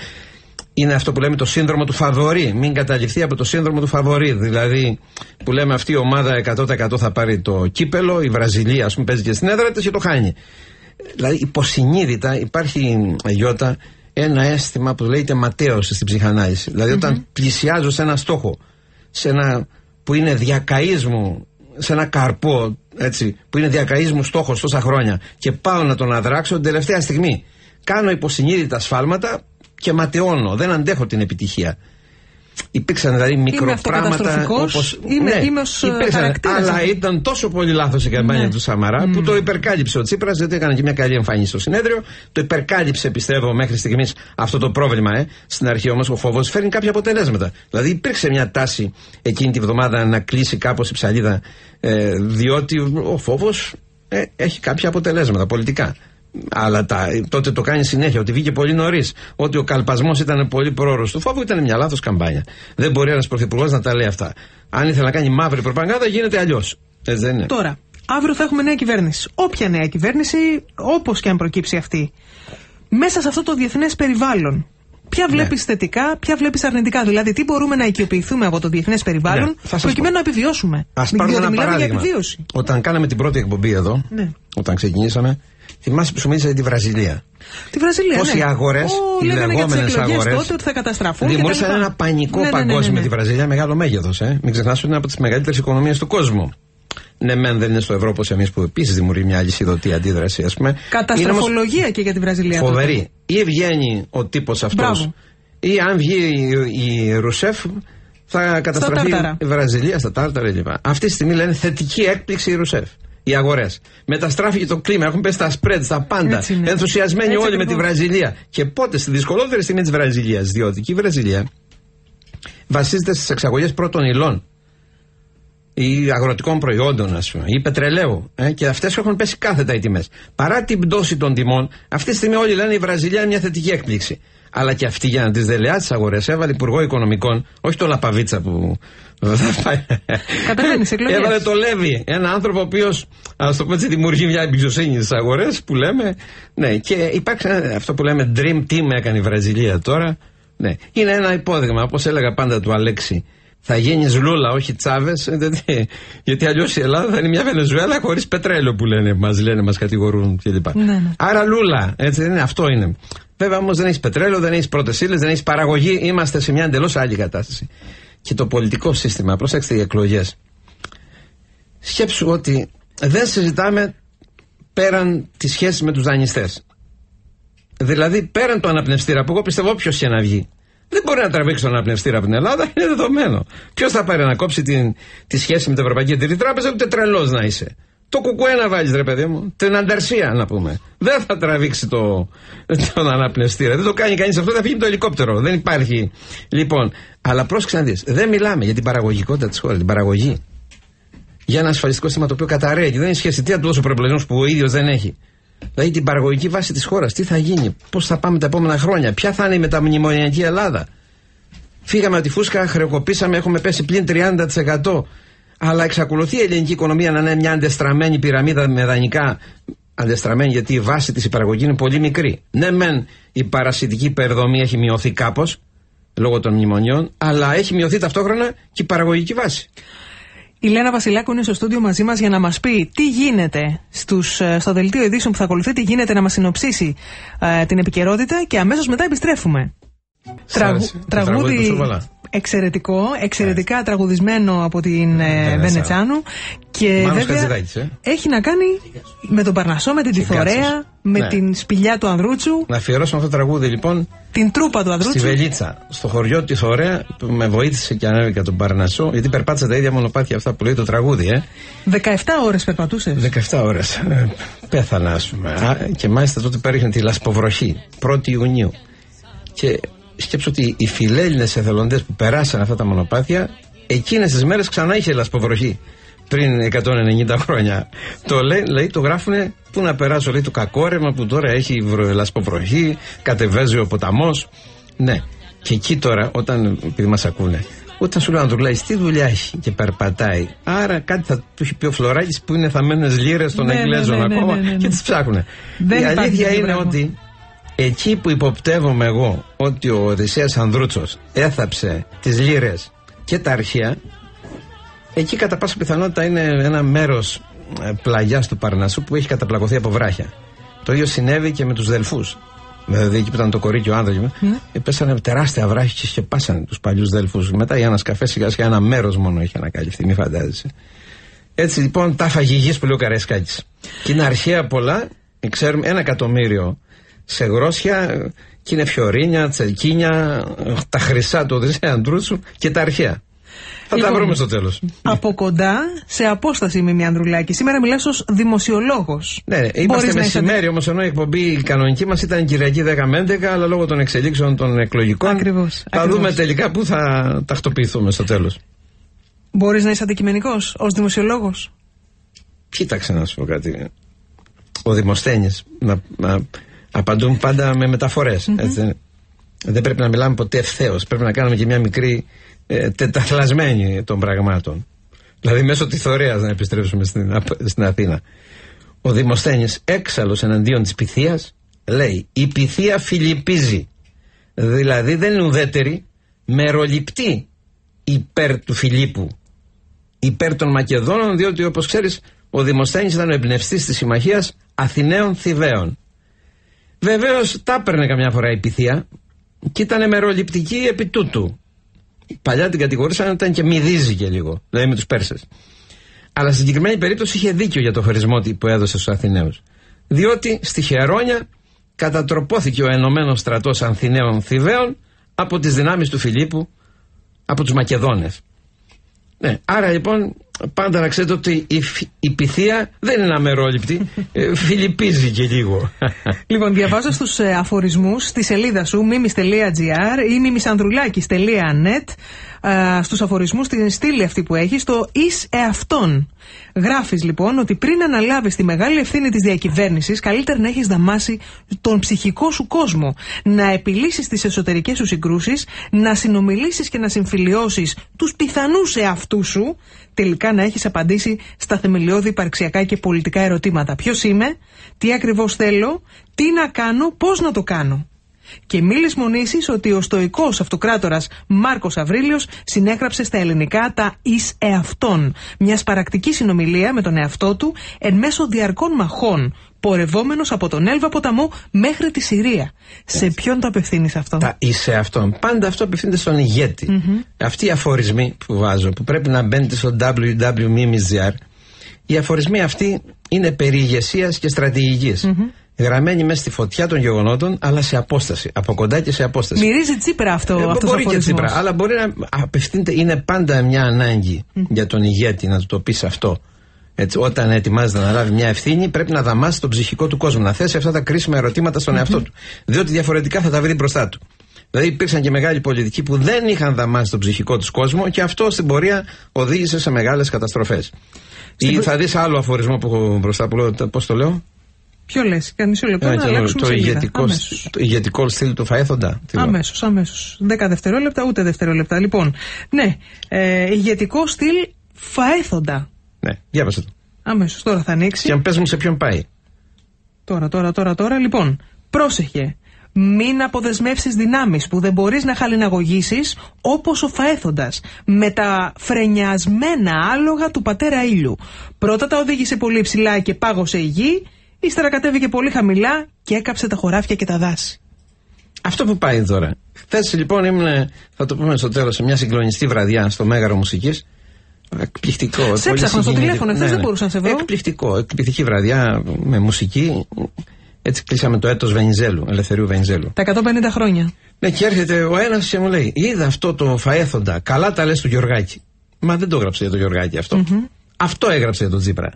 Είναι αυτό που λέμε το σύνδρομο του φαβορή. Μην καταληφθεί από το σύνδρομο του φαβορή. Δηλαδή, που λέμε αυτή η ομάδα 100% θα πάρει το κύπελο, η Βραζιλία, ας πούμε, παίζει και στην έδρα της και το χάνει. Δηλαδή, υποσυνείδητα υπάρχει, Γιώτα, ένα αίσθημα που λέγεται ματέωση στην ψυχανάλυση. Δηλαδή, όταν πλησιάζω σε ένα στόχο, σε ένα που είναι διακαΐσμου σε ένα καρπό έτσι, που είναι διακαή στόχος τόσα χρόνια και πάω να τον αδράξω την τελευταία στιγμή. Κάνω υποσυνείδητα σφάλματα και ματαιώνω. Δεν αντέχω την επιτυχία. Υπήρξαν δηλαδή μικροπράγματα. Όπω. Είμαι, ναι, είμαι Αλλά ήταν τόσο πολύ λάθος η καμπάνια ναι. του Σαμαρά που το υπερκάλυψε ο Τσίπρας, γιατί έκανε και μια καλή εμφάνιση στο συνέδριο. Το υπερκάλυψε, πιστεύω, μέχρι στιγμής αυτό το πρόβλημα. Ε. Στην αρχή όμως ο φόβος φέρνει κάποια αποτελέσματα. Δηλαδή υπήρξε μια τάση εκείνη τη βδομάδα να κλείσει κάπως η ψαλίδα, ε, διότι ο φόβος ε, έχει κάποια αποτελέσματα πολιτικά. Αλλά τα, τότε το κάνει συνέχεια, ότι βγήκε πολύ νωρίς. Ότι ο καλπασμός ήταν πολύ πρόωρος του φόβου, ήταν μια λάθος καμπάνια. Δεν μπορεί ένας πρωθυπουργός να τα λέει αυτά. Αν ήθελε να κάνει μαύρη προπαγάνδα, γίνεται αλλιώς. δεν είναι. Τώρα, αύριο θα έχουμε νέα κυβέρνηση. Όποια νέα κυβέρνηση, όπως και αν προκύψει αυτή. Μέσα σε αυτό το διεθνές περιβάλλον, Ποια βλέπεις ναι. θετικά, ποια βλέπεις αρνητικά. Δηλαδή, τι μπορούμε να οικειοποιηθούμε από το διεθνές περιβάλλον ναι, προκειμένου να επιβιώσουμε. Α πάρουμε ένα παράδειγμα. Όταν κάναμε την πρώτη εκπομπή εδώ, ναι. όταν ξεκινήσαμε, Θυμάσαι που σου μίλησα για τη Βραζιλία; Τη Βραζιλία. Πώ ναι. οι αγορέ, οι λεγόμενες αγορέ. τότε ότι θα καταστραφούν. Δημιούργησαν ένα πανικό ναι, ναι, παγκόσμιο με τη Βραζιλία, μεγάλο μέγεθος. Ε. Μην ξεχνάς ότι είναι από τις μεγαλύτερες οικονομίες του κόσμου. Ναι, μεν δεν είναι στο ευρώ όπως εμείς που επίσης δημιουργεί μια αλυσιδωτή αντίδραση, ας πούμε. Καταστροφολογία όμως... και για τη Βραζιλία. Φοβερή. Ή βγαίνει ο τύπος αυτός, ή αν βγει η Ρουσέφ, θα καταστραφεί η Βραζιλία στα Τάρταρα κλπ. Αυτή τη στιγμή λένε θετική έκπληξη η Ρουσέφ οι αγορές. Μεταστράφηκε το κλίμα, έχουν πέσει τα spreads, τα πάντα. Ενθουσιασμένοι όλοι με τη Βραζιλία. Και πότε, στη δυσκολότερη στιγμή της Βραζιλίας, διότι και η Βραζιλία βασίζεται στις εξαγωγές πρώτων υλών ή αγροτικών προϊόντων, ας πούμε, ή πετρελαίου. Ε, και αυτές έχουν πέσει κάθετα οι τιμές. Παρά την πτώση των τιμών, αυτή τη στιγμή όλοι λένε η Βραζιλία είναι μια θετική έκπληξη. Αλλά και αυτή για να τις δελεάσει τις αγορές έβαλε υπουργό οικονομικών, όχι το Λαπαβίτσα που. Καταλαβαίνει, εκλογές. Έβαλε το Λέβι. Ένα άνθρωπο ο οποίος, α το πω έτσι, δημιουργεί μια εμπιστοσύνη στις αγορές που λέμε. Ναι, και υπάρχει αυτό που λέμε Dream Team έκανε η Βραζιλία τώρα. Ναι. Είναι ένα υπόδειγμα, όπως έλεγα πάντα του Αλέξη. Θα γίνεις Λούλα, όχι Τσάβες. Γιατί αλλιώς η Ελλάδα θα είναι μια Βενεζουέλα χωρίς πετρέλαιο που λένε, μας λένε, μας κατηγορούν κλπ. Ναι, ναι. Άρα Λούλα, έτσι δεν είναι, αυτό είναι. Βέβαια όμως δεν έχεις πετρέλαιο, δεν έχεις πρώτες ύλες, δεν έχεις παραγωγή. Είμαστε σε μια εντελώς άλλη κατάσταση. Και το πολιτικό σύστημα, προσέξτε οι εκλογές. Σκέψου ότι δεν συζητάμε πέραν της σχέσης με τους δανειστές. Δηλαδή πέραν το αναπνευστήρα που εγώ πιστεύω όποιος και να βγει. Δεν μπορεί να τραβήξει τον αναπνευστήρα από την Ελλάδα, είναι δεδομένο. Ποιος θα πάρει να κόψει την, τη σχέση με την Ευρωπαϊκή Κεντρική Τράπεζα, ούτε τρελός να είσαι. Το κουκουέ να βάλεις, ρε παιδί μου. Την ανταρσία να πούμε. Δεν θα τραβήξει το, τον αναπνευστήρα. Δεν το κάνει κανείς αυτό, θα φύγει το ελικόπτερο. Δεν υπάρχει. Λοιπόν, αλλά πρόσεξε να δεις. Δεν μιλάμε για την παραγωγικότητα της χώρας, την παραγωγή. Για ένα ασφαλιστικό σύστημα το οποίο καταραίει και δεν έχει σχέση τι να του δώσει ο που ο ίδιος δεν έχει. Δηλαδή την παραγωγική βάση της χώρας. Τι θα γίνει, πώς θα πάμε τα επόμενα χρόνια, ποια θα είναι η μεταμνημονιακή Ελλάδα. Φύγαμε από τη φούσκα, χρεοκοπήσαμε, έχουμε πέσει πλην 30%. Αλλά εξακολουθεί η ελληνική οικονομία να είναι μια αντεστραμμένη πυραμίδα με δανεικά. Αντεστραμμένη γιατί η βάση της παραγωγή είναι πολύ μικρή. Ναι, μεν η παρασιτική υπερδομή έχει μειωθεί κάπως λόγω των μνημονιών, αλλά έχει μειωθεί ταυτόχρονα και η παραγωγική βάση. Η Λένα Βασιλάκου είναι στο στούντιο μαζί μας για να μας πει τι γίνεται στους, ε, στο δελτίο ειδήσεων που θα ακολουθεί, τι γίνεται να μας συνοψίσει ε, την επικαιρότητα και αμέσως μετά επιστρέφουμε. Τραγου, τραγούδι εξαιρετικό, εξαιρετικά ναι. τραγουδισμένο από την ε, Βενετσάνου. Και Μάνος βέβαια ε. έχει να κάνει με τον Παρνασό, με την Τιθωρέα, με ναι. την σπηλιά του Ανδρούτσου. Να αφιερώσουμε αυτό το τραγούδι λοιπόν. Την τρούπα του Ανδρούτσου. Στη Βελίτσα, στο χωριό τη Ωραία, που με βοήθησε και ανέβηκα τον Παρνασό, γιατί περπάτησα τα ίδια μονοπάτια αυτά που λέει το τραγούδι, ε. 17 ώρες περπατούσες. 17 ώρες. Ε, πέθανα, ας πούμε. και μάλιστα τότε πέριχνε τη λασποβροχή, 1η Ιουνίου. Και σκέψω ότι οι φιλέλληνες εθελοντές που περάσαν αυτά τα μονοπάτια, εκείνες τις μέρες ξανά είχε λασποβροχή. πριν 190 χρόνια. Το λέει, λέει το γράφουνε πού να περάσω, λέει το κακόρεμα που τώρα έχει λασποβροχή, κατεβάζει ο ποταμός. Ναι. Και εκεί τώρα, όταν, επειδή μας ακούνε, όταν σου λέω Ανδρουλάη, τι δουλειά έχει και περπατάει. Άρα κάτι θα του έχει πει ο Φλωράκης που είναι θαμμένες λίρες των ναι, Εγγλέζων ναι, ναι, ακόμα και τις ψάχνουν. Η αλήθεια είναι ότι εκεί που υποπτεύομαι εγώ ότι ο Οδυσσέας Ανδρούτσος έθαψε τις λύρες και τα αρχεία εκεί κατά πάσα πιθανότητα είναι ένα μέρος ε, πλαγιάς του Παρνασσού που έχει καταπλακωθεί από βράχια. Το ίδιο συνέβη και με τους Δελφούς. Δηλαδή εκεί που ήταν το κορίκι ο άνδρας μου, ναι. πέσανε τεράστια βράχια και σκεπάσανε τους παλιούς Δελφούς. Μετά για ένα καφέ σιγά σιγά ένα μέρος μόνο είχε ανακαλυφθεί, μη φαντάζεσαι. Έτσι λοιπόν τα φαγηγής που λέει ο Καραϊσκάκης. Και είναι αρχαία πολλά, ξέρουμε ένα εκατομμύριο σε γρόσια και είναι φιωρίνια, τσελκίνια, τα χρυσά του Οδυσσέα Αντρούτσου και τα αρχαία. Θα λοιπόν, τα βρούμε στο τέλος. Από κοντά, σε απόσταση με μια Ανδρουλάκη. Σήμερα μιλά ως δημοσιολόγος. Ναι, είμαστε μεσημέρι όμως, ενώ η εκπομπή η κανονική μας ήταν Κυριακή 10 με 11, αλλά λόγω των εξελίξεων των εκλογικών. Ακριβώς. Θα δούμε τελικά πού θα τακτοποιηθούμε στο τέλος. Μπορείς να είσαι αντικειμενικός ως δημοσιολόγος; Κοίταξε να σου πω κάτι. Ο Δημοσθένης να, να απαντούν πάντα με μεταφορές. Δεν πρέπει να μιλάμε ποτέ ευθέως. Πρέπει να κάνουμε και μια μικρή ε, τεταθλασμένη των πραγμάτων. Δηλαδή μέσω της θωρέας να επιστρέψουμε στην, στην Αθήνα. Ο Δημοσθένης έξαλλος εναντίον της πυθίας λέει η πυθία φιλιππίζει. Δηλαδή δεν είναι ουδέτερη, μεροληπτή υπέρ του Φιλίππου. Υπέρ των Μακεδόνων διότι όπως ξέρεις ο Δημοσθένης ήταν ο εμπνευστής της συμμαχίας Αθηναίων Θηβαίων. Βεβαίως τα έπαιρνε καμιά φορά η πυθία και ήταν μεροληπτική επί τούτου. Παλιά την κατηγορήσαν ήταν και μυδίζει και λίγο, δηλαδή με τους Πέρσες. Αλλά στην συγκεκριμένη περίπτωση είχε δίκιο για το χωρισμό που έδωσε στους Αθηναίους. Διότι στη Χερόνια κατατροπώθηκε ο ενωμένος στρατός Ανθιναίων Θηβαίων από τις δυνάμεις του Φιλίππου, από τους Μακεδόνες. Ναι, άρα λοιπόν πάντα να ξέρετε ότι η, η πυθία δεν είναι αμερόληπτη, ε, φιλιππίζει και λίγο. Λοιπόν, διαβάζω στους ε, αφορισμούς στη σελίδα σου mimis.gr ή mimisandroulakis.net ε, στους αφορισμούς στην στήλη αυτή που έχει το εις εαυτόν. Γράφεις λοιπόν ότι πριν αναλάβεις τη μεγάλη ευθύνη της διακυβέρνησης καλύτερα να έχεις δαμάσει τον ψυχικό σου κόσμο, να επιλύσεις τις εσωτερικές σου συγκρούσεις, να συνομιλήσεις και να συμφιλιώσεις τους πιθανούς εαυτούς σου, τελικά να έχεις απαντήσει στα θεμελιώδη υπαρξιακά και πολιτικά ερωτήματα. Ποιος είμαι, τι ακριβώς θέλω, τι να κάνω, πώς να το κάνω και μη λησμονήσεις ότι ο στοικός αυτοκράτορας Μάρκος Αβρίλιος συνέγραψε στα ελληνικά τα εις εαυτόν, μιας παρακτικής συνομιλία με τον εαυτό του εν μέσω διαρκών μαχών, πορευόμενος από τον Έλβα ποταμό μέχρι τη Συρία. Σε ποιον το απευθύνεις αυτό; Τα εις εαυτόν. Πάντα αυτό απευθύνεται στον ηγετη Αυτοί οι αφορισμοί που βάζω, που πρέπει να μπαίνετε στο www.mimis.gr, οι αφορισμοί αυτοί είναι περί ηγεσίας και στρατηγικης γραμμένη μέσα στη φωτιά των γεγονότων, αλλά σε απόσταση. Από κοντά και σε απόσταση. Μυρίζει τσίπρα αυτό. Ε, αυτός μπορεί και τσίπρα, αλλά μπορεί να απευθύνεται, είναι πάντα μια ανάγκη για τον ηγέτη να του το πεις αυτό. Έτσι, όταν ετοιμάζεται να λάβει μια ευθύνη, πρέπει να δαμάσει τον ψυχικό του κόσμο, να θέσει αυτά τα κρίσιμα ερωτήματα στον εαυτό του. Διότι διαφορετικά θα τα βρει μπροστά του. Δηλαδή υπήρξαν και μεγάλοι πολιτικοί που δεν είχαν δαμάσει τον ψυχικό τους κόσμο και αυτό στην πορεία οδήγησε σε μεγάλες καταστροφές. Ή θα δεις άλλο αφορισμό που έχω μπροστά που λέω, πώς το λέω; Ποιο λες, κάνει μισό λεπτό να αλλάξουμε το, ηγετικό, το ηγετικό στυλ του Φαέθοντα. Αμέσως, αμέσως. Δέκα δευτερόλεπτα, ούτε δευτερόλεπτα. Λοιπόν, ναι, ε, ηγετικό στυλ Φαέθοντα. Ναι, διάβασε το. Αμέσως, τώρα θα ανοίξει. Και αν πες μου σε ποιον πάει. Τώρα, τώρα, τώρα, τώρα. Λοιπόν, πρόσεχε. Μην αποδεσμεύσεις δυνάμεις που δεν μπορείς να χαλιναγωγήσεις όπως ο Φαέθοντας με τα φρενιασμένα άλογα του πατέρα ήλιου. Πρώτα τα οδήγησε πολύ ψηλά και πάγωσε η γη Ύστερα κατέβηκε πολύ χαμηλά και έκαψε τα χωράφια και τα δάση. Αυτό που πάει τώρα. Χθε λοιπόν ήμουν, θα το πούμε στο τέλος, σε μια συγκλονιστή βραδιά στο Μέγαρο Μουσικής. Εκπληκτικό. Σε έψαχνα στο τηλέφωνο, χθε ναι, δεν ναι. μπορούσα να σε βρω. Εκπληκτικό, εκπληκτική βραδιά με μουσική. Έτσι κλείσαμε το έτος Βενιζέλου, Ελευθερίου Βενιζέλου. Τα 150 χρόνια. Ναι, και έρχεται ο ένας και μου λέει: Είδα αυτό το φαέθοντα. Καλά τα λες του Γιωργάκη. Μα δεν το έγραψε για τον Γιωργάκη αυτό. Αυτό έγραψε για τον Τζίπρα.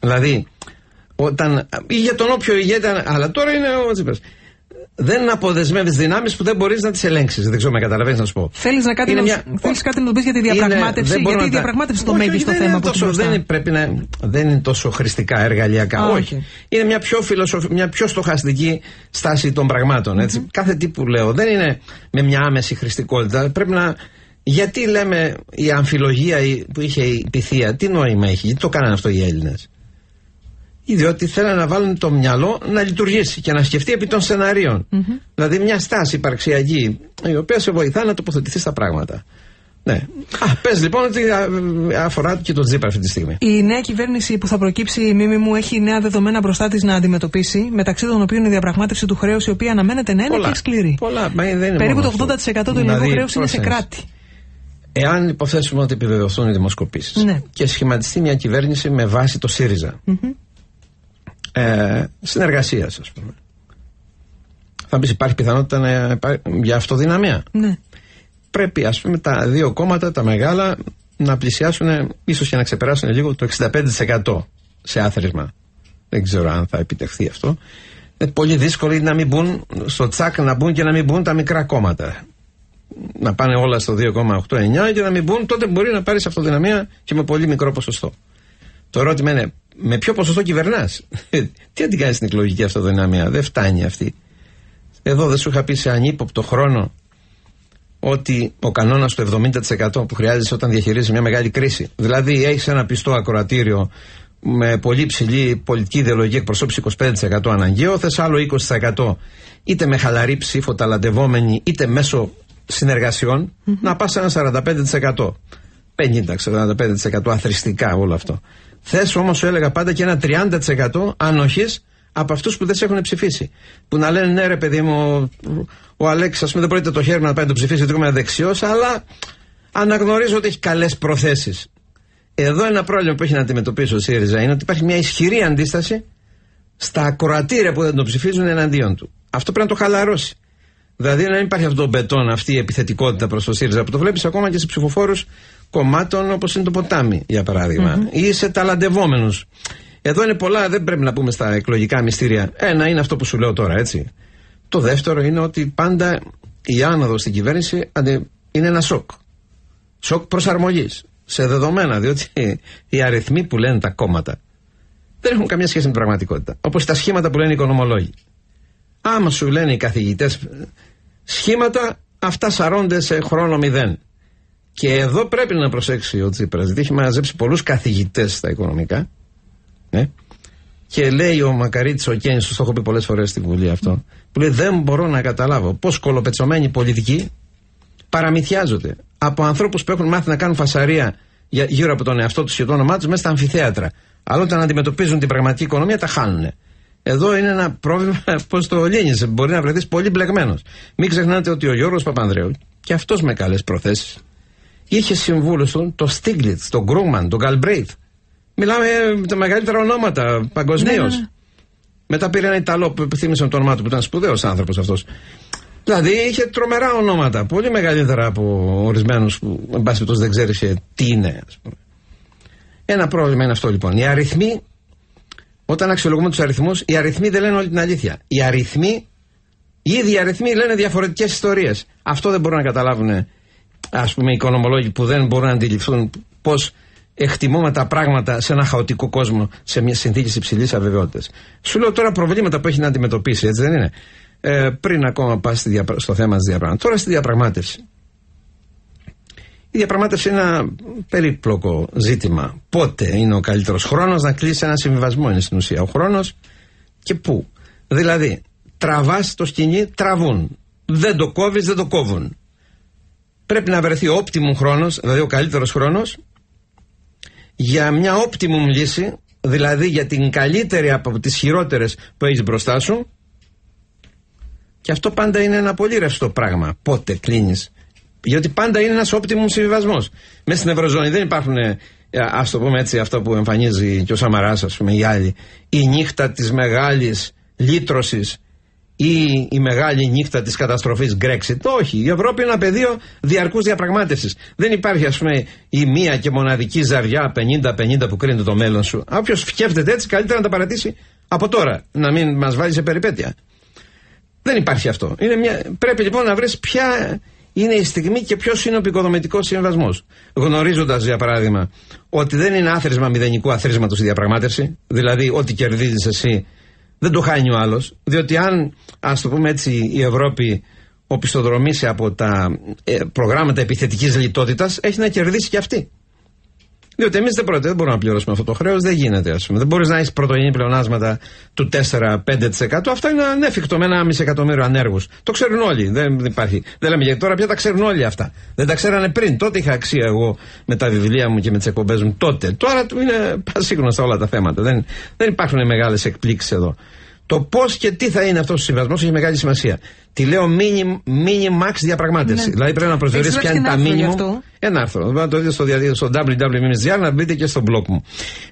Δηλαδή, όταν, ή για τον όποιο ηγέτη, αλλά τώρα είναι ο Τσίπρας. δεν αποδεσμεύεις δυνάμεις που δεν μπορείς να τις ελέγξεις. Δεν ξέρω με καταλαβαίνεις να σου πω. Θέλεις να κάτι, να, μια... θέλεις κάτι να το πεις για τη διαπραγμάτευση, είναι... γιατί η διαπραγμάτευση είναι το μέγιστο θέμα που τόσο, δεν, είναι, πρέπει να, δεν είναι τόσο χρηστικά εργαλειακά. Α, όχι. Είναι μια πιο, φιλοσοφ... μια πιο στοχαστική στάση των πραγμάτων. Έτσι. Mm-hmm. Κάθε τι που λέω δεν είναι με μια άμεση χρηστικότητα. Πρέπει να. Γιατί λέμε η αμφιλογία που είχε η πυθία, τι νόημα έχει, γιατί το κάνανε αυτό οι Έλληνες; Διότι θέλουν να βάλουν το μυαλό να λειτουργήσει και να σκεφτεί επί των σεναρίων. Mm-hmm. Δηλαδή μια στάση υπαρξιακή, η οποία σε βοηθά να τοποθετηθεί στα πράγματα. Ναι. Α, πες λοιπόν ότι αφορά και τον Τζίπρα αυτή τη στιγμή. Η νέα κυβέρνηση που θα προκύψει, η Μίμη μου, έχει νέα δεδομένα μπροστά της να αντιμετωπίσει, μεταξύ των οποίων η διαπραγμάτευση του χρέους, η οποία αναμένεται να είναι πολλά, και σκληρή. Πολλά, μα δεν είναι Περίπου το 80% του ελληνικού δηλαδή, χρέους είναι σε κράτη. Εάν υποθέσουμε ότι επιβεβαιωθούν οι δημοσκοπήσεις ναι. και σχηματιστεί μια κυβέρνηση με βάση το ΣΥΡΙΖΑ, mm-hmm ε, συνεργασίας, ας πούμε. Θα πεις, υπάρχει πιθανότητα να για αυτοδυναμία; Ναι. Πρέπει, ας πούμε, τα δύο κόμματα, τα μεγάλα, να πλησιάσουν, ίσως και να ξεπεράσουν λίγο το 65% σε άθροισμα. Δεν ξέρω αν θα επιτευχθεί αυτό. Είναι πολύ δύσκολο να μην μπουν στο τσάκ να μπουν και να μην μπουν τα μικρά κόμματα. Να πάνε όλα στο 2,89 και να μην μπουν, τότε μπορεί να πάρεις αυτοδυναμία και με πολύ μικρό ποσοστό. Το ερώτημα είναι, με ποιο ποσοστό κυβερνάς; Τι αν την κάνει στην εκλογική αυτοδυναμία, δεν φτάνει αυτή. Εδώ δεν σου είχα πει σε ανύποπτο χρόνο ότι ο κανόνας του 70% που χρειάζεσαι όταν διαχειρίζει μια μεγάλη κρίση. Δηλαδή, έχεις ένα πιστό ακροατήριο με πολύ ψηλή πολιτική ιδεολογία εκπροσώπηση 25% αναγκαίο, θες άλλο 20% είτε με χαλαρή ψήφο ταλαντευόμενη, είτε μέσω συνεργασιών, mm-hmm. να πας σε ένα 45%. 50-45% αθρηστικά όλο αυτό. Θες όμως, σου έλεγα πάντα και ένα 30% ανοχής από αυτούς που δεν σε έχουν ψηφίσει. Που να λένε ναι, ρε παιδί μου, ο Αλέξης, ας πούμε, δεν πρόκειται το χέρι να πάει να το ψηφίσει γιατί είμαι δεξιός, αλλά αναγνωρίζω ότι έχει καλές προθέσεις. Εδώ ένα πρόβλημα που έχει να αντιμετωπίσει ο ΣΥΡΙΖΑ είναι ότι υπάρχει μια ισχυρή αντίσταση στα ακροατήρια που δεν το ψηφίζουν εναντίον του. Αυτό πρέπει να το χαλαρώσει. Δηλαδή να μην υπάρχει αυτό το μπετόν, αυτή η επιθετικότητα προς το ΣΥΡΙΖΑ που το βλέπεις ακόμα και σε ψηφοφόρους κομμάτων όπως είναι το ποτάμι, για παράδειγμα, mm-hmm. ή σε ταλαντευόμενου. Εδώ είναι πολλά, δεν πρέπει να πούμε στα εκλογικά μυστήρια. Ένα είναι αυτό που σου λέω τώρα, έτσι. Το δεύτερο είναι ότι πάντα η άνοδος στην κυβέρνηση είναι ένα σοκ. Σοκ προσαρμογής σε δεδομένα, διότι οι αριθμοί που λένε τα κόμματα δεν έχουν καμία σχέση με την πραγματικότητα. Όπως τα σχήματα που λένε οι οικονομολόγοι. Άμα σου λένε οι καθηγητές σχήματα, αυτά σαρώνται σε χρόνο μηδέν. Και εδώ πρέπει να προσέξει ο Τσίπρας, γιατί έχει μαζέψει πολλούς καθηγητές στα οικονομικά. Ναι. Και λέει ο Μακαρίτη ο Κέννη, το έχω πει πολλές φορές στη Βουλή αυτό, που λέει δεν μπορώ να καταλάβω πώς κολοπετσωμένοι πολιτικοί παραμυθιάζονται από ανθρώπους που έχουν μάθει να κάνουν φασαρία γύρω από τον εαυτό τους και το όνομά τους μέσα στα αμφιθέατρα. Αλλά όταν αντιμετωπίζουν την πραγματική οικονομία τα χάνουν. Εδώ είναι ένα πρόβλημα, πώς το λύνεις. Μπορεί να βρεθείς πολύ μπλεγμένος. Μην ξεχνάτε ότι ο Γιώργος Παπανδρέου, και αυτός με καλές προθέσεις, είχε συμβούλους του το Στίγκλιτ, τον Γκρούμαν, τον Γκαλμπρέιθ. Μιλάμε με τα μεγαλύτερα ονόματα παγκοσμίως. Ναι, ναι, ναι. Μετά πήρε ένα Ιταλό που θύμισαν το όνομά του που ήταν σπουδαίος άνθρωπος αυτός. Δηλαδή είχε τρομερά ονόματα, πολύ μεγαλύτερα από ορισμένους που εν πάση δεν ξέρει τι είναι. Ας πούμε. Ένα πρόβλημα είναι αυτό λοιπόν. Οι αριθμοί, όταν αξιολογούμε τους αριθμούς, οι αριθμοί δεν λένε όλη την αλήθεια. Οι αριθμοί, οι ίδιοι αριθμοί λένε διαφορετικές ιστορίες. Αυτό δεν μπορούν να καταλάβουν ας πούμε οικονομολόγοι που δεν μπορούν να αντιληφθούν πώς εκτιμούμε τα πράγματα σε ένα χαοτικό κόσμο σε μια συνθήκη υψηλής αβεβαιότητας. Σου λέω τώρα προβλήματα που έχει να αντιμετωπίσει, έτσι δεν είναι; Ε, πριν ακόμα πας στο θέμα της διαπραγμάτευσης. Τώρα στη διαπραγμάτευση. Η διαπραγμάτευση είναι ένα περίπλοκο ζήτημα. Πότε είναι ο καλύτερος χρόνος να κλείσει ένα συμβιβασμό, είναι στην ουσία. Ο χρόνος και πού. Δηλαδή, τραβάς το σκηνή, τραβούν. Δεν το κόβεις, δεν το κόβουν πρέπει να βρεθεί ο optimum χρόνος, δηλαδή ο καλύτερος χρόνος για μια optimum λύση, δηλαδή για την καλύτερη από τις χειρότερες που έχεις μπροστά σου και αυτό πάντα είναι ένα πολύ ρευστό πράγμα. Πότε κλείνεις. Γιατί πάντα είναι ένας optimum συμβιβασμός. Μέσα στην Ευρωζώνη δεν υπάρχουν, ε, ας το πούμε έτσι, αυτό που εμφανίζει και ο Σαμαράς, ας πούμε, οι άλλοι. Η νύχτα της μεγάλης λύτρωσης ή η μεγάλη νύχτα της καταστροφής Brexit. Όχι. Η Ευρώπη είναι ένα πεδίο διαρκούς διαπραγμάτευσης. Δεν υπάρχει, ας πούμε, η μία και μοναδική ζαριά 50-50 που κρίνεται το μέλλον σου. Όποιος σκέφτεται έτσι, καλύτερα να τα παρατήσει από τώρα. Να μην μας βάλει σε περιπέτεια. Δεν υπάρχει αυτό. Είναι μια... Πρέπει λοιπόν να βρεις ποια είναι η στιγμή και ποιος είναι ο επικοδομητικός συμβασμός. Γνωρίζοντας, για παράδειγμα, ότι δεν είναι άθροισμα μηδενικού αθροίσματος η διαπραγμάτευση, δηλαδή ό,τι κερδίζεις εσύ δεν το χάνει ο άλλος. Διότι αν, ας το πούμε έτσι, η Ευρώπη οπισθοδρομήσει από τα ε, προγράμματα επιθετικής λιτότητας, έχει να κερδίσει και αυτή. Διότι εμείς δεν, δεν μπορούμε να πληρώσουμε αυτό το χρέος, δεν γίνεται, ας πούμε. Δεν μπορείς να έχεις πρωτογενή πλεονάσματα του 4-5%. Αυτό είναι ανέφικτο με ένα μισή εκατομμύριο ανέργους. Το ξέρουν όλοι. Δεν υπάρχει. Δεν λέμε γιατί τώρα πια τα ξέρουν όλοι αυτά. Δεν τα ξέρανε πριν. Τότε είχα αξία εγώ με τα βιβλία μου και με τις εκπομπές μου. Τότε. Τώρα είναι πασίγνωστα όλα τα θέματα. Δεν, δεν υπάρχουν μεγάλες εκπλήξεις εδώ. Το πώς και τι θα είναι αυτός ο συμβασμός έχει μεγάλη σημασία. Τη λέω mini, max διαπραγμάτευση. Ναι. Δηλαδή πρέπει να προσδιορίσει ποια είναι τα minimum. Ένα άρθρο. Να το δείτε στο, στο www.msgr να μπείτε και στο blog μου.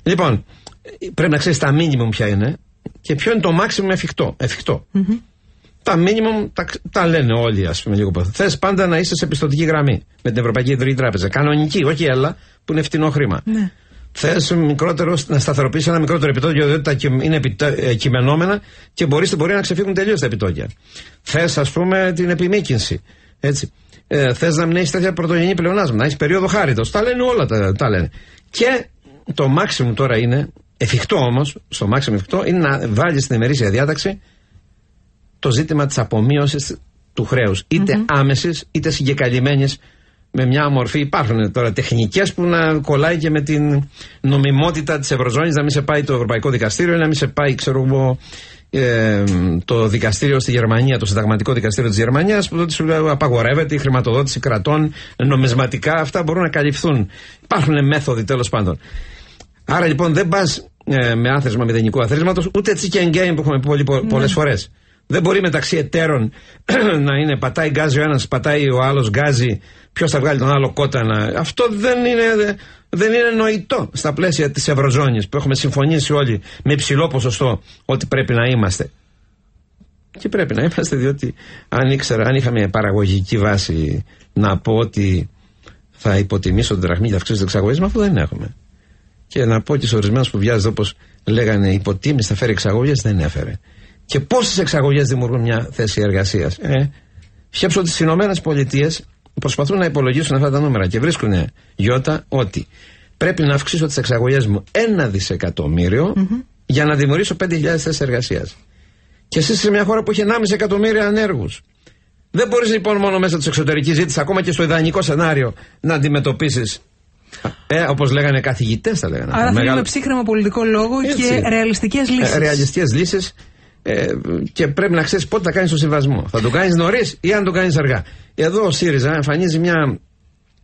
Λοιπόν, πρέπει να ξέρεις τα minimum ποια είναι και ποιο είναι το maximum εφικτό. εφικτό. Mm-hmm. Τα minimum τα, τα λένε όλοι, ας πούμε, λίγο Θες πάντα να είσαι σε πιστοτική γραμμή με την Ευρωπαϊκή Ιδρύη Τράπεζα. Κανονική, όχι έλα, που είναι φτηνό χρήμα. Ναι θες μικρότερο, να σταθεροποιήσεις ένα μικρότερο επιτόκιο, διότι τα είναι ε, κειμενόμενα και μπορείς, μπορεί να ξεφύγουν τελείως τα επιτόκια. Θες, ας πούμε, την επιμήκυνση. Έτσι. Ε, θες να μην έχεις τέτοια πρωτογενή πλεονάσματα, να έχεις περίοδο χάριτος. Τα λένε όλα τα, τα λένε. Και το μάξιμο τώρα είναι, εφικτό όμως, στο μάξιμο εφικτό, είναι να βάλεις στην ημερήσια διάταξη το ζήτημα της απομείωσης του χρέους. Είτε mm-hmm. άμεσης είτε συγκεκαλυμμένης με μια μορφή. Υπάρχουν τώρα τεχνικές που να κολλάει και με την νομιμότητα της Ευρωζώνης, να μην σε πάει το Ευρωπαϊκό Δικαστήριο, να μην σε πάει, ξέρω εγώ, ε, το δικαστήριο στη Γερμανία, το συνταγματικό δικαστήριο της Γερμανίας, που τότε σου απαγορεύεται η χρηματοδότηση κρατών νομισματικά. Αυτά μπορούν να καλυφθούν. Υπάρχουν μέθοδοι τέλος πάντων. Άρα λοιπόν δεν πας ε, με άθροισμα μηδενικού αθροίσματος, ούτε έτσι και game που έχουμε πει πολλέ ναι. φορές. Δεν μπορεί μεταξύ εταίρων να είναι πατάει γκάζι ο ένας, πατάει ο άλλος γκάζι, ποιος θα βγάλει τον άλλο κότανα. Αυτό δεν είναι, δεν είναι νοητό στα πλαίσια της Ευρωζώνης που έχουμε συμφωνήσει όλοι με υψηλό ποσοστό ότι πρέπει να είμαστε. Και πρέπει να είμαστε διότι αν ήξερα, αν είχαμε παραγωγική βάση να πω ότι θα υποτιμήσω την δραχμή και αυξήσω τι εξαγωγέ, αυτό δεν έχουμε. Και να πω και σε ορισμένους που βιάζονται όπως λέγανε υποτίμηση θα φέρει εξαγωγές, δεν έφερε. Και πόσες εξαγωγές δημιουργούν μια θέση εργασίας. Ε, σκέψω ότι στις Ηνωμένες Πολιτείες προσπαθούν να υπολογίσουν αυτά τα νούμερα και βρίσκουν γιώτα ότι πρέπει να αυξήσω τις εξαγωγές μου ένα δισεκατομμύριο mm-hmm. για να δημιουργήσω 5.000 θέσεις εργασίας. Και εσύ σε μια χώρα που έχει 1,5 εκατομμύρια ανέργους. Δεν μπορείς λοιπόν μόνο μέσα της εξωτερικής ζήτησης, ακόμα και στο ιδανικό σενάριο, να αντιμετωπίσεις. Ε, Όπως λέγανε καθηγητές, θα λέγανε. Άρα θέλουμε ψύχρεμο πολιτικό λόγο Έτσι. και ρεαλιστικές λύσεις. Ε, ρεαλιστικές λύσεις ε, και πρέπει να ξέρεις πότε θα κάνεις το συμβασμό. Θα το κάνεις νωρίς ή αν το κάνεις αργά. Εδώ ο ΣΥΡΙΖΑ εμφανίζει μια,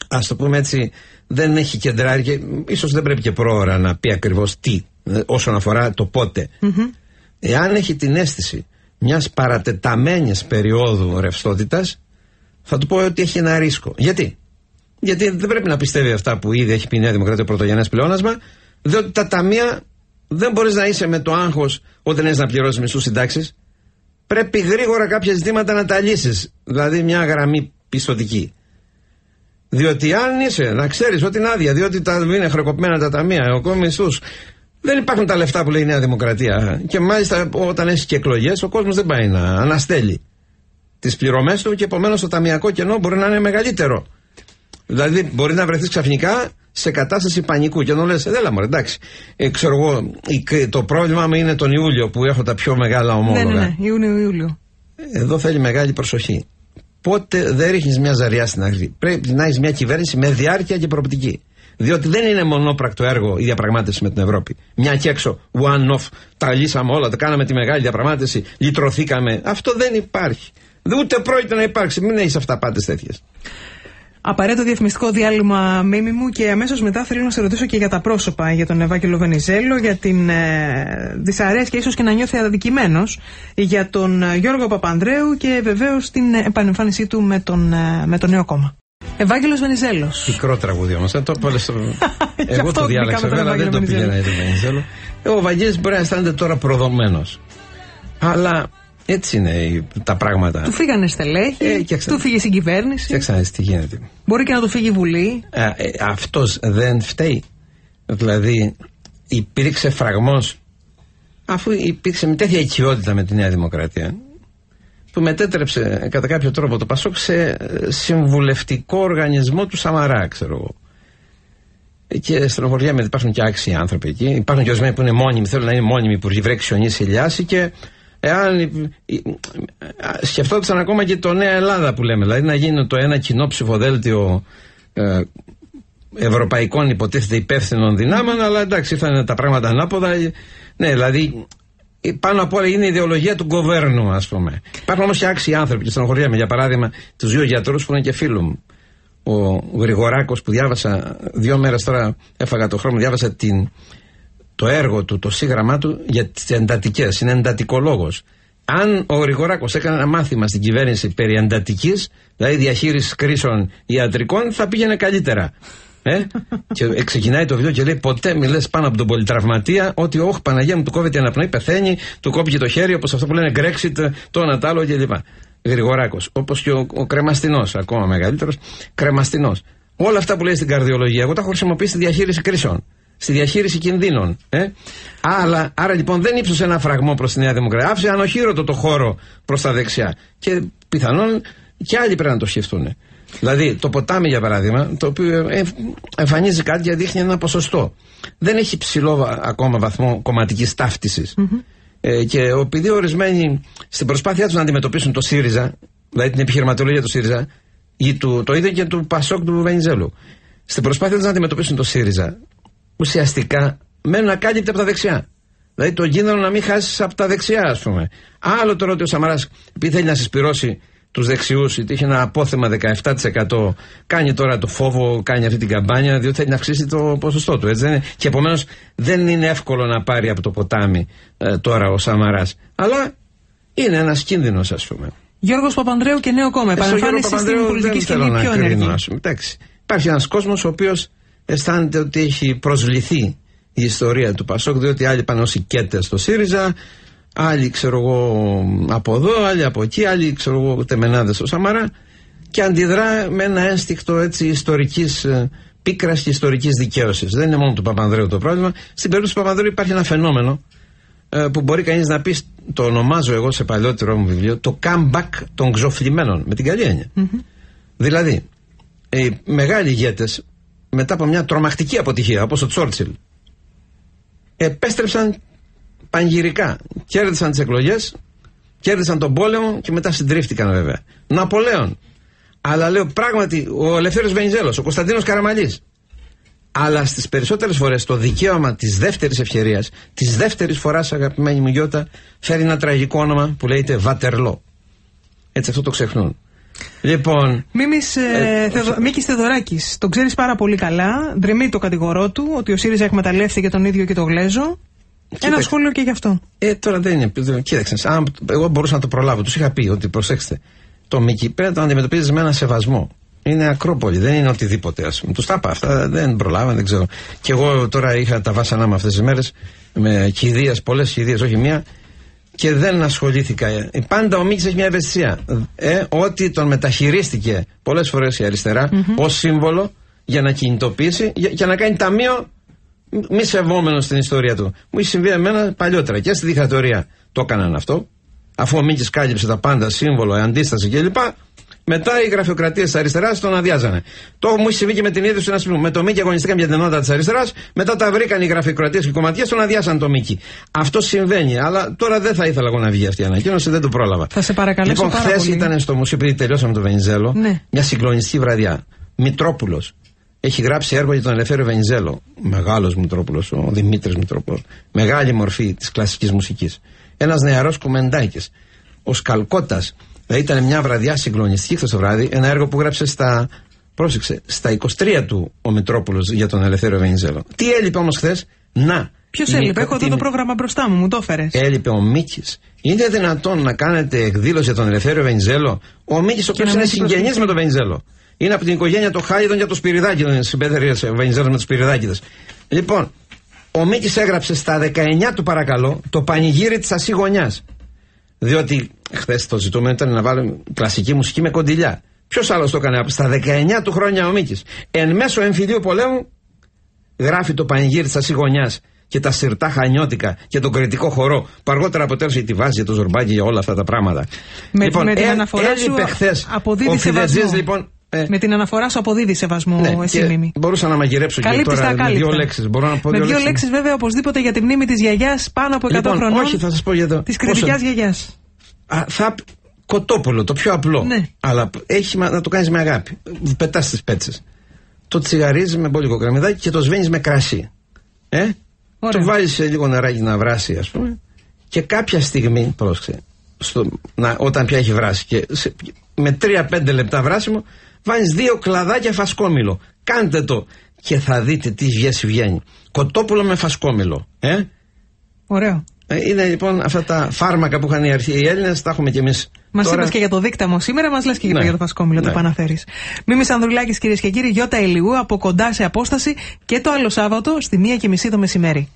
ας το πούμε έτσι, δεν έχει κεντράρει και ίσως δεν πρέπει και πρόωρα να πει ακριβώς τι ε, όσον αφορά το πότε. Mm-hmm. Εάν έχει την αίσθηση μιας παρατεταμένης περίοδου ρευστότητας, θα του πω ότι έχει ένα ρίσκο. Γιατί; Γιατί δεν πρέπει να πιστεύει αυτά που ήδη έχει πει η Νέα Δημοκρατία πρωτογενές πλεόνασμα, διότι τα ταμεία δεν μπορείς να είσαι με το άγχος όταν έχεις να πληρώσεις μισθούς συντάξεις. Πρέπει γρήγορα κάποια ζητήματα να τα λύσεις. Δηλαδή μια γραμμή πιστοτική. Διότι αν είσαι, να ξέρεις ότι είναι άδεια, διότι τα είναι χρεοκοπημένα τα ταμεία, ο μισθούς, δεν υπάρχουν τα λεφτά που λέει η Νέα Δημοκρατία. Και μάλιστα όταν έχεις και εκλογές, ο κόσμος δεν πάει να αναστέλει τις πληρωμές του και επομένως το ταμιακό κενό μπορεί να είναι μεγαλύτερο. Δηλαδή μπορεί να βρεθείς ξαφνικά σε κατάσταση πανικού. Και να λες, δεν λέμε, εντάξει. Ε, ξέρω εγώ, το πρόβλημά μου είναι τον Ιούλιο που έχω τα πιο μεγάλα ομόλογα. Ναι, ναι, ναι, Ιούνιο-Ιούλιο. Εδώ θέλει μεγάλη προσοχή. Πότε δεν ρίχνεις μια ζαριά στην αρχή. Πρέπει να έχεις μια κυβέρνηση με διάρκεια και προοπτική. Διότι δεν είναι μονόπρακτο έργο η διαπραγμάτευση με την Ευρώπη. Μια και έξω, one-off, τα λύσαμε όλα, τα κάναμε τη μεγάλη διαπραγμάτευση, λυτρωθήκαμε. Αυτό δεν υπάρχει. Ούτε πρόκειται να υπάρξει. Μην έχεις αυτά πάντες τέτοιες. Απαραίτητο διαφημιστικό διάλειμμα μίμη μου και αμέσως μετά θέλω να σε ρωτήσω και για τα πρόσωπα, για τον Ευάγγελο Βενιζέλο, για την ε, δυσαρέσκεια, ίσως και να νιώθει αδικημένος, για τον ε, Γιώργο Παπανδρέου και βεβαίως την επανεμφάνισή του με τον, ε, με τον νέο κόμμα. Ευάγγελο Βενιζέλο. Πικρό τραγούδι όμως. Το Εγώ το διάλεξα, βέβαια δεν το πήγαινα για τον Βενιζέλο. Ο Βαγγέλης μπορεί να αισθάνεται τώρα προδομένος. Αλλά έτσι είναι τα πράγματα. Του φύγανε στελέχη, ε, του φύγει η κυβέρνηση. Και τι γίνεται. Μπορεί και να του φύγει η Βουλή. Ε, ε, Αυτός δεν φταίει. Δηλαδή υπήρξε φραγμός αφού υπήρξε με τέτοια οικειότητα με τη Νέα Δημοκρατία. που μετέτρεψε κατά κάποιο τρόπο το Πασόκ σε συμβουλευτικό οργανισμό του Σαμαρά, ξέρω εγώ. Και στενοχωριέμαι, υπάρχουν και άξιοι άνθρωποι εκεί. Υπάρχουν και ορισμένοι που είναι μόνιμοι, θέλουν να είναι μόνιμοι υπουργοί, βρέξει, χιονίσει, ηλιάσει και εάν σκεφτόταν ακόμα και το Νέα Ελλάδα που λέμε, δηλαδή να γίνει το ένα κοινό ψηφοδέλτιο ε, ευρωπαϊκών υποτίθεται υπεύθυνων δυνάμεων, αλλά εντάξει, ήρθαν τα πράγματα ανάποδα. Ναι, δηλαδή πάνω απ' όλα είναι η ιδεολογία του γκοβέρνου, ας πούμε. Υπάρχουν όμως και άξιοι άνθρωποι και στενοχωρία Για παράδειγμα, τους δύο γιατρούς που είναι και φίλου μου. Ο Γρηγοράκος που διάβασα δύο μέρες τώρα, έφαγα το χρόνο, διάβασα την, το έργο του, το σύγγραμμά του για τις εντατικές. Είναι εντατικολόγος. Αν ο Γρηγοράκος έκανε ένα μάθημα στην κυβέρνηση περί εντατικής, δηλαδή διαχείρισης κρίσεων ιατρικών, θα πήγαινε καλύτερα. Ε; και ξεκινάει το βίντεο και λέει: Ποτέ μιλέ πάνω από τον πολυτραυματία ότι, Όχι, Παναγία μου, του κόβεται η αναπνοή, πεθαίνει, του κόβει το χέρι, όπως αυτό που λένε Brexit, το ένα τ' άλλο κλπ. Γρηγοράκος. Όπως και ο, ο κρεμαστινός, ακόμα μεγαλύτερος. Κρεμαστινός. Όλα αυτά που λέει στην καρδιολογία, εγώ τα έχω χρησιμοποιήσει στη διαχείριση κρίσεων. Στη διαχείριση κινδύνων. Ε; Αλλά, άρα λοιπόν δεν ύψωσε ένα φραγμό προς τη Νέα Δημοκρατία. Άφησε ανοχήρωτο το χώρο προς τα δεξιά. Και πιθανόν και άλλοι πρέπει να το σκεφτούν. Δηλαδή το ποτάμι για παράδειγμα, το οποίο εμφανίζει κάτι και δείχνει ένα ποσοστό. Δεν έχει ψηλό ακόμα βαθμό κομματικής Ε, και επειδή ορισμένοι στην προσπάθειά τους να αντιμετωπίσουν το ΣΥΡΙΖΑ, δηλαδή την επιχειρηματολογία του ΣΥΡΙΖΑ, ή του, το ίδιο και του Πασόκ του Βενιζέλου, στην προσπάθεια τους να αντιμετωπίσουν το ΣΥΡΙΖΑ, ουσιαστικά μένουν ακάλυπτοι από τα δεξιά. Δηλαδή το κίνδυνο να μην χάσεις από τα δεξιά, ας πούμε. Άλλο τώρα ότι ο Σαμαράς, επειδή θέλει να συσπηρώσει τους δεξιούς, γιατί είχε ένα απόθεμα 17%. Κάνει τώρα το φόβο, κάνει αυτή την καμπάνια, διότι θέλει να αυξήσει το ποσοστό του. Έτσι δεν είναι. Και επομένως δεν είναι εύκολο να πάρει από το ποτάμι ε, τώρα ο Σαμαράς. Αλλά είναι ένας κίνδυνος, ας πούμε. Γιώργος Παπανδρέου και νέο κόμμα. Επανεμφάνιση στην πολιτική σκηνή πιο ενεργή. Υπάρχει ένας κόσμος ο οποίος αισθάνεται ότι έχει προσβληθεί η ιστορία του Πασόκ, διότι άλλοι πάνε ως οικέτε στο ΣΥΡΙΖΑ, άλλοι ξέρω εγώ από εδώ, άλλοι από εκεί, άλλοι ξέρω εγώ τεμενάδες στο Σαμαρά και αντιδρά με ένα ένστικτο έτσι ιστορικής ε, πίκρας και ιστορικής δικαίωσης. Δεν είναι μόνο του Παπανδρέου το πρόβλημα. Στην περίπτωση του Παπανδρέου υπάρχει ένα φαινόμενο ε, που μπορεί κανείς να πει, το ονομάζω εγώ σε παλιότερο μου βιβλίο, το comeback των ξοφλημένων. Με την καλή Δηλαδή, οι μεγάλοι ηγέτες μετά από μια τρομακτική αποτυχία, όπως ο Τσόρτσιλ, επέστρεψαν πανηγυρικά. Κέρδισαν τις εκλογές, κέρδισαν τον πόλεμο και μετά συντρίφτηκαν βέβαια. Ναπολέον. Αλλά λέω πράγματι ο Ελευθέρω Βενιζέλος, ο Κωνσταντίνος Καραμαλής. Αλλά στις περισσότερες φορές το δικαίωμα της δεύτερης ευκαιρία, της δεύτερης φοράς, αγαπημένη μου Γιώτα, φέρει ένα τραγικό όνομα που λέγεται Βατερλό. Έτσι αυτό το ξεχνούν. Λοιπόν. Μίμης, ε, ε, Θεοδο... Μίκης Θεοδωράκης, τον ξέρεις πάρα πολύ καλά. Δρυμεί το κατηγορό του ότι ο ΣΥΡΙΖΑ εκμεταλλεύτηκε τον ίδιο και τον Γλέζο. Ένα σχόλιο και γι' αυτό. Ε, τώρα δεν είναι. Κοίταξε, αν εγώ μπορούσα να το προλάβω, τους είχα πει ότι προσέξτε, το Μίκη πρέπει να το αντιμετωπίζεις με ένα σεβασμό. Είναι ακρόπολη, δεν είναι οτιδήποτε. Α πούμε. Τους τα είπα αυτά, δεν προλάβα, δεν ξέρω. Και εγώ τώρα είχα τα βάσανά μου αυτές τις μέρες με κηδείε, πολλές κηδείε, όχι μία, και δεν ασχολήθηκα. Ε, πάντα ο Μίκη έχει μια ευαισθησία. Ε, ότι τον μεταχειρίστηκε πολλές φορές η αριστερά mm-hmm. ως σύμβολο για να κινητοποιήσει, για, για να κάνει ταμείο μη σεβόμενο στην ιστορία του. Μου είχε συμβεί εμένα παλιότερα και στη δικτατορία το έκαναν αυτό. Αφού ο Μίκη κάλυψε τα πάντα, σύμβολο, αντίσταση κλπ. Μετά οι γραφειοκρατίες της αριστεράς τον αδειάζανε. Το μου είχε συμβεί και με την ίδια του ένα Με το Μίκη αγωνιστήκαμε για την ενότητα της αριστεράς. Μετά τα βρήκαν οι γραφειοκρατίες και οι κομματιές, τον αδειάσαν το Μίκη. Αυτό συμβαίνει. Αλλά τώρα δεν θα ήθελα εγώ να βγει αυτή η ανακοίνωση, δεν το πρόλαβα. Θα σε παρακαλέσω. Λοιπόν, χθες ήταν στο μουσείο, επειδή τελειώσαμε το Βενιζέλο, ναι. μια συγκλονιστική βραδιά. Μητρόπουλος έχει γράψει έργο για τον Ελευθέριο Βενιζέλο. Μεγάλος Μητρόπουλος, ο Δημήτρης Μητρόπουλος. Μεγάλη μορφή της κλασικής μουσικής. Ένας νεαρός κουμεντάκης. Ο Σκαλκότα. Δηλαδή ήταν μια βραδιά συγκλονιστική χθες το βράδυ. Ένα έργο που γράψε στα. Πρόσεξε, στα 23 του ο Μητρόπουλος για τον Ελευθέριο Βενιζέλο. Τι έλειπε όμως χθες, να. Ποιος έλειπε, έχω εδώ το πρόγραμμα μπροστά μου, μου το έφερες. Έλειπε ο Μίκης. Είναι δυνατόν να κάνετε εκδήλωση για τον Ελευθέριο Βενιζέλο; Ο Μίκης, ο οποίος είναι συγγενής με τον Βενιζέλο. Είναι από την οικογένεια των Χάλιδων για το Σπυριδάκηδων. Συμπέδερε Βενιζέλο με το Σπυριδάκηδε. Λοιπόν, ο Μίκης έγραψε στα 19 του παρακαλώ το πανηγύρι της Ασή Γωνιά. Διότι χθες το ζητούμενο ήταν να βάλουμε κλασική μουσική με κοντιλιά. Ποιος άλλος το έκανε στα 19 του χρόνια ο Μίκης. Εν μέσω εμφυλίου πολέμου γράφει το πανηγύρι της Ασή Γωνιά και τα σιρτά χανιώτικα και τον κριτικό χορό που αργότερα αποτέλεσε τη βάση για το ζορμπάκι για όλα αυτά τα πράγματα. Με, λοιπόν, με την ε, αναφορά σου χθες αποδίδει ο σεβασμό. Φιδετζής, λοιπόν, ε, με την αναφορά σου αποδίδει σεβασμό ναι, εσύ και Μίμη. Μπορούσα να μαγειρέψω και Καλύπτεις τώρα τα με δύο ακάλυπτα. λέξεις. Μπορώ να πω Με δύο δύο λέξεις. λέξεις, βέβαια, οπωσδήποτε για τη μνήμη της γιαγιάς πάνω από 100 Λοιπόν, χρονών. όχι, θα σας πω για το- Της πόσο- κριτικιά γιαγιάς. Α, θα, κοτόπουλο, το πιο απλό. Ναι. Αλλά έχει μα- να το κάνεις με αγάπη. Πετάς τις πέτσες. Το τσιγαρίζεις με μπόλικο κρεμμυδάκι και το σβήνεις με κρασί. Ε; Ωραία. Το βάζεις σε λίγο νεράκι να βράσει, ας πούμε. Και κάποια στιγμή, πρόσεξε, στο, να, όταν πια έχει βράσει και σε, με 3-5 λεπτά βράσιμο, βάζεις δύο κλαδάκια φασκόμηλο. Κάντε το και θα δείτε τι βγέσει βγαίνει. Κοτόπουλο με φασκόμηλο. Ε; Ωραίο. Ε, Είναι λοιπόν αυτά τα φάρμακα που είχαν οι αρχαίοι Έλληνες, τα έχουμε κι εμείς. Μας είπες και για το δίκταμο σήμερα, μας λες και Ναι. για το Φασκόμηλο, το Ναι. επαναφέρεις. Μίμης Ανδρουλάκης, κυρίες και κύριοι, Γιώτα Ηλιού από κοντά σε απόσταση και το άλλο Σάββατο στη μία και μισή το μεσημέρι.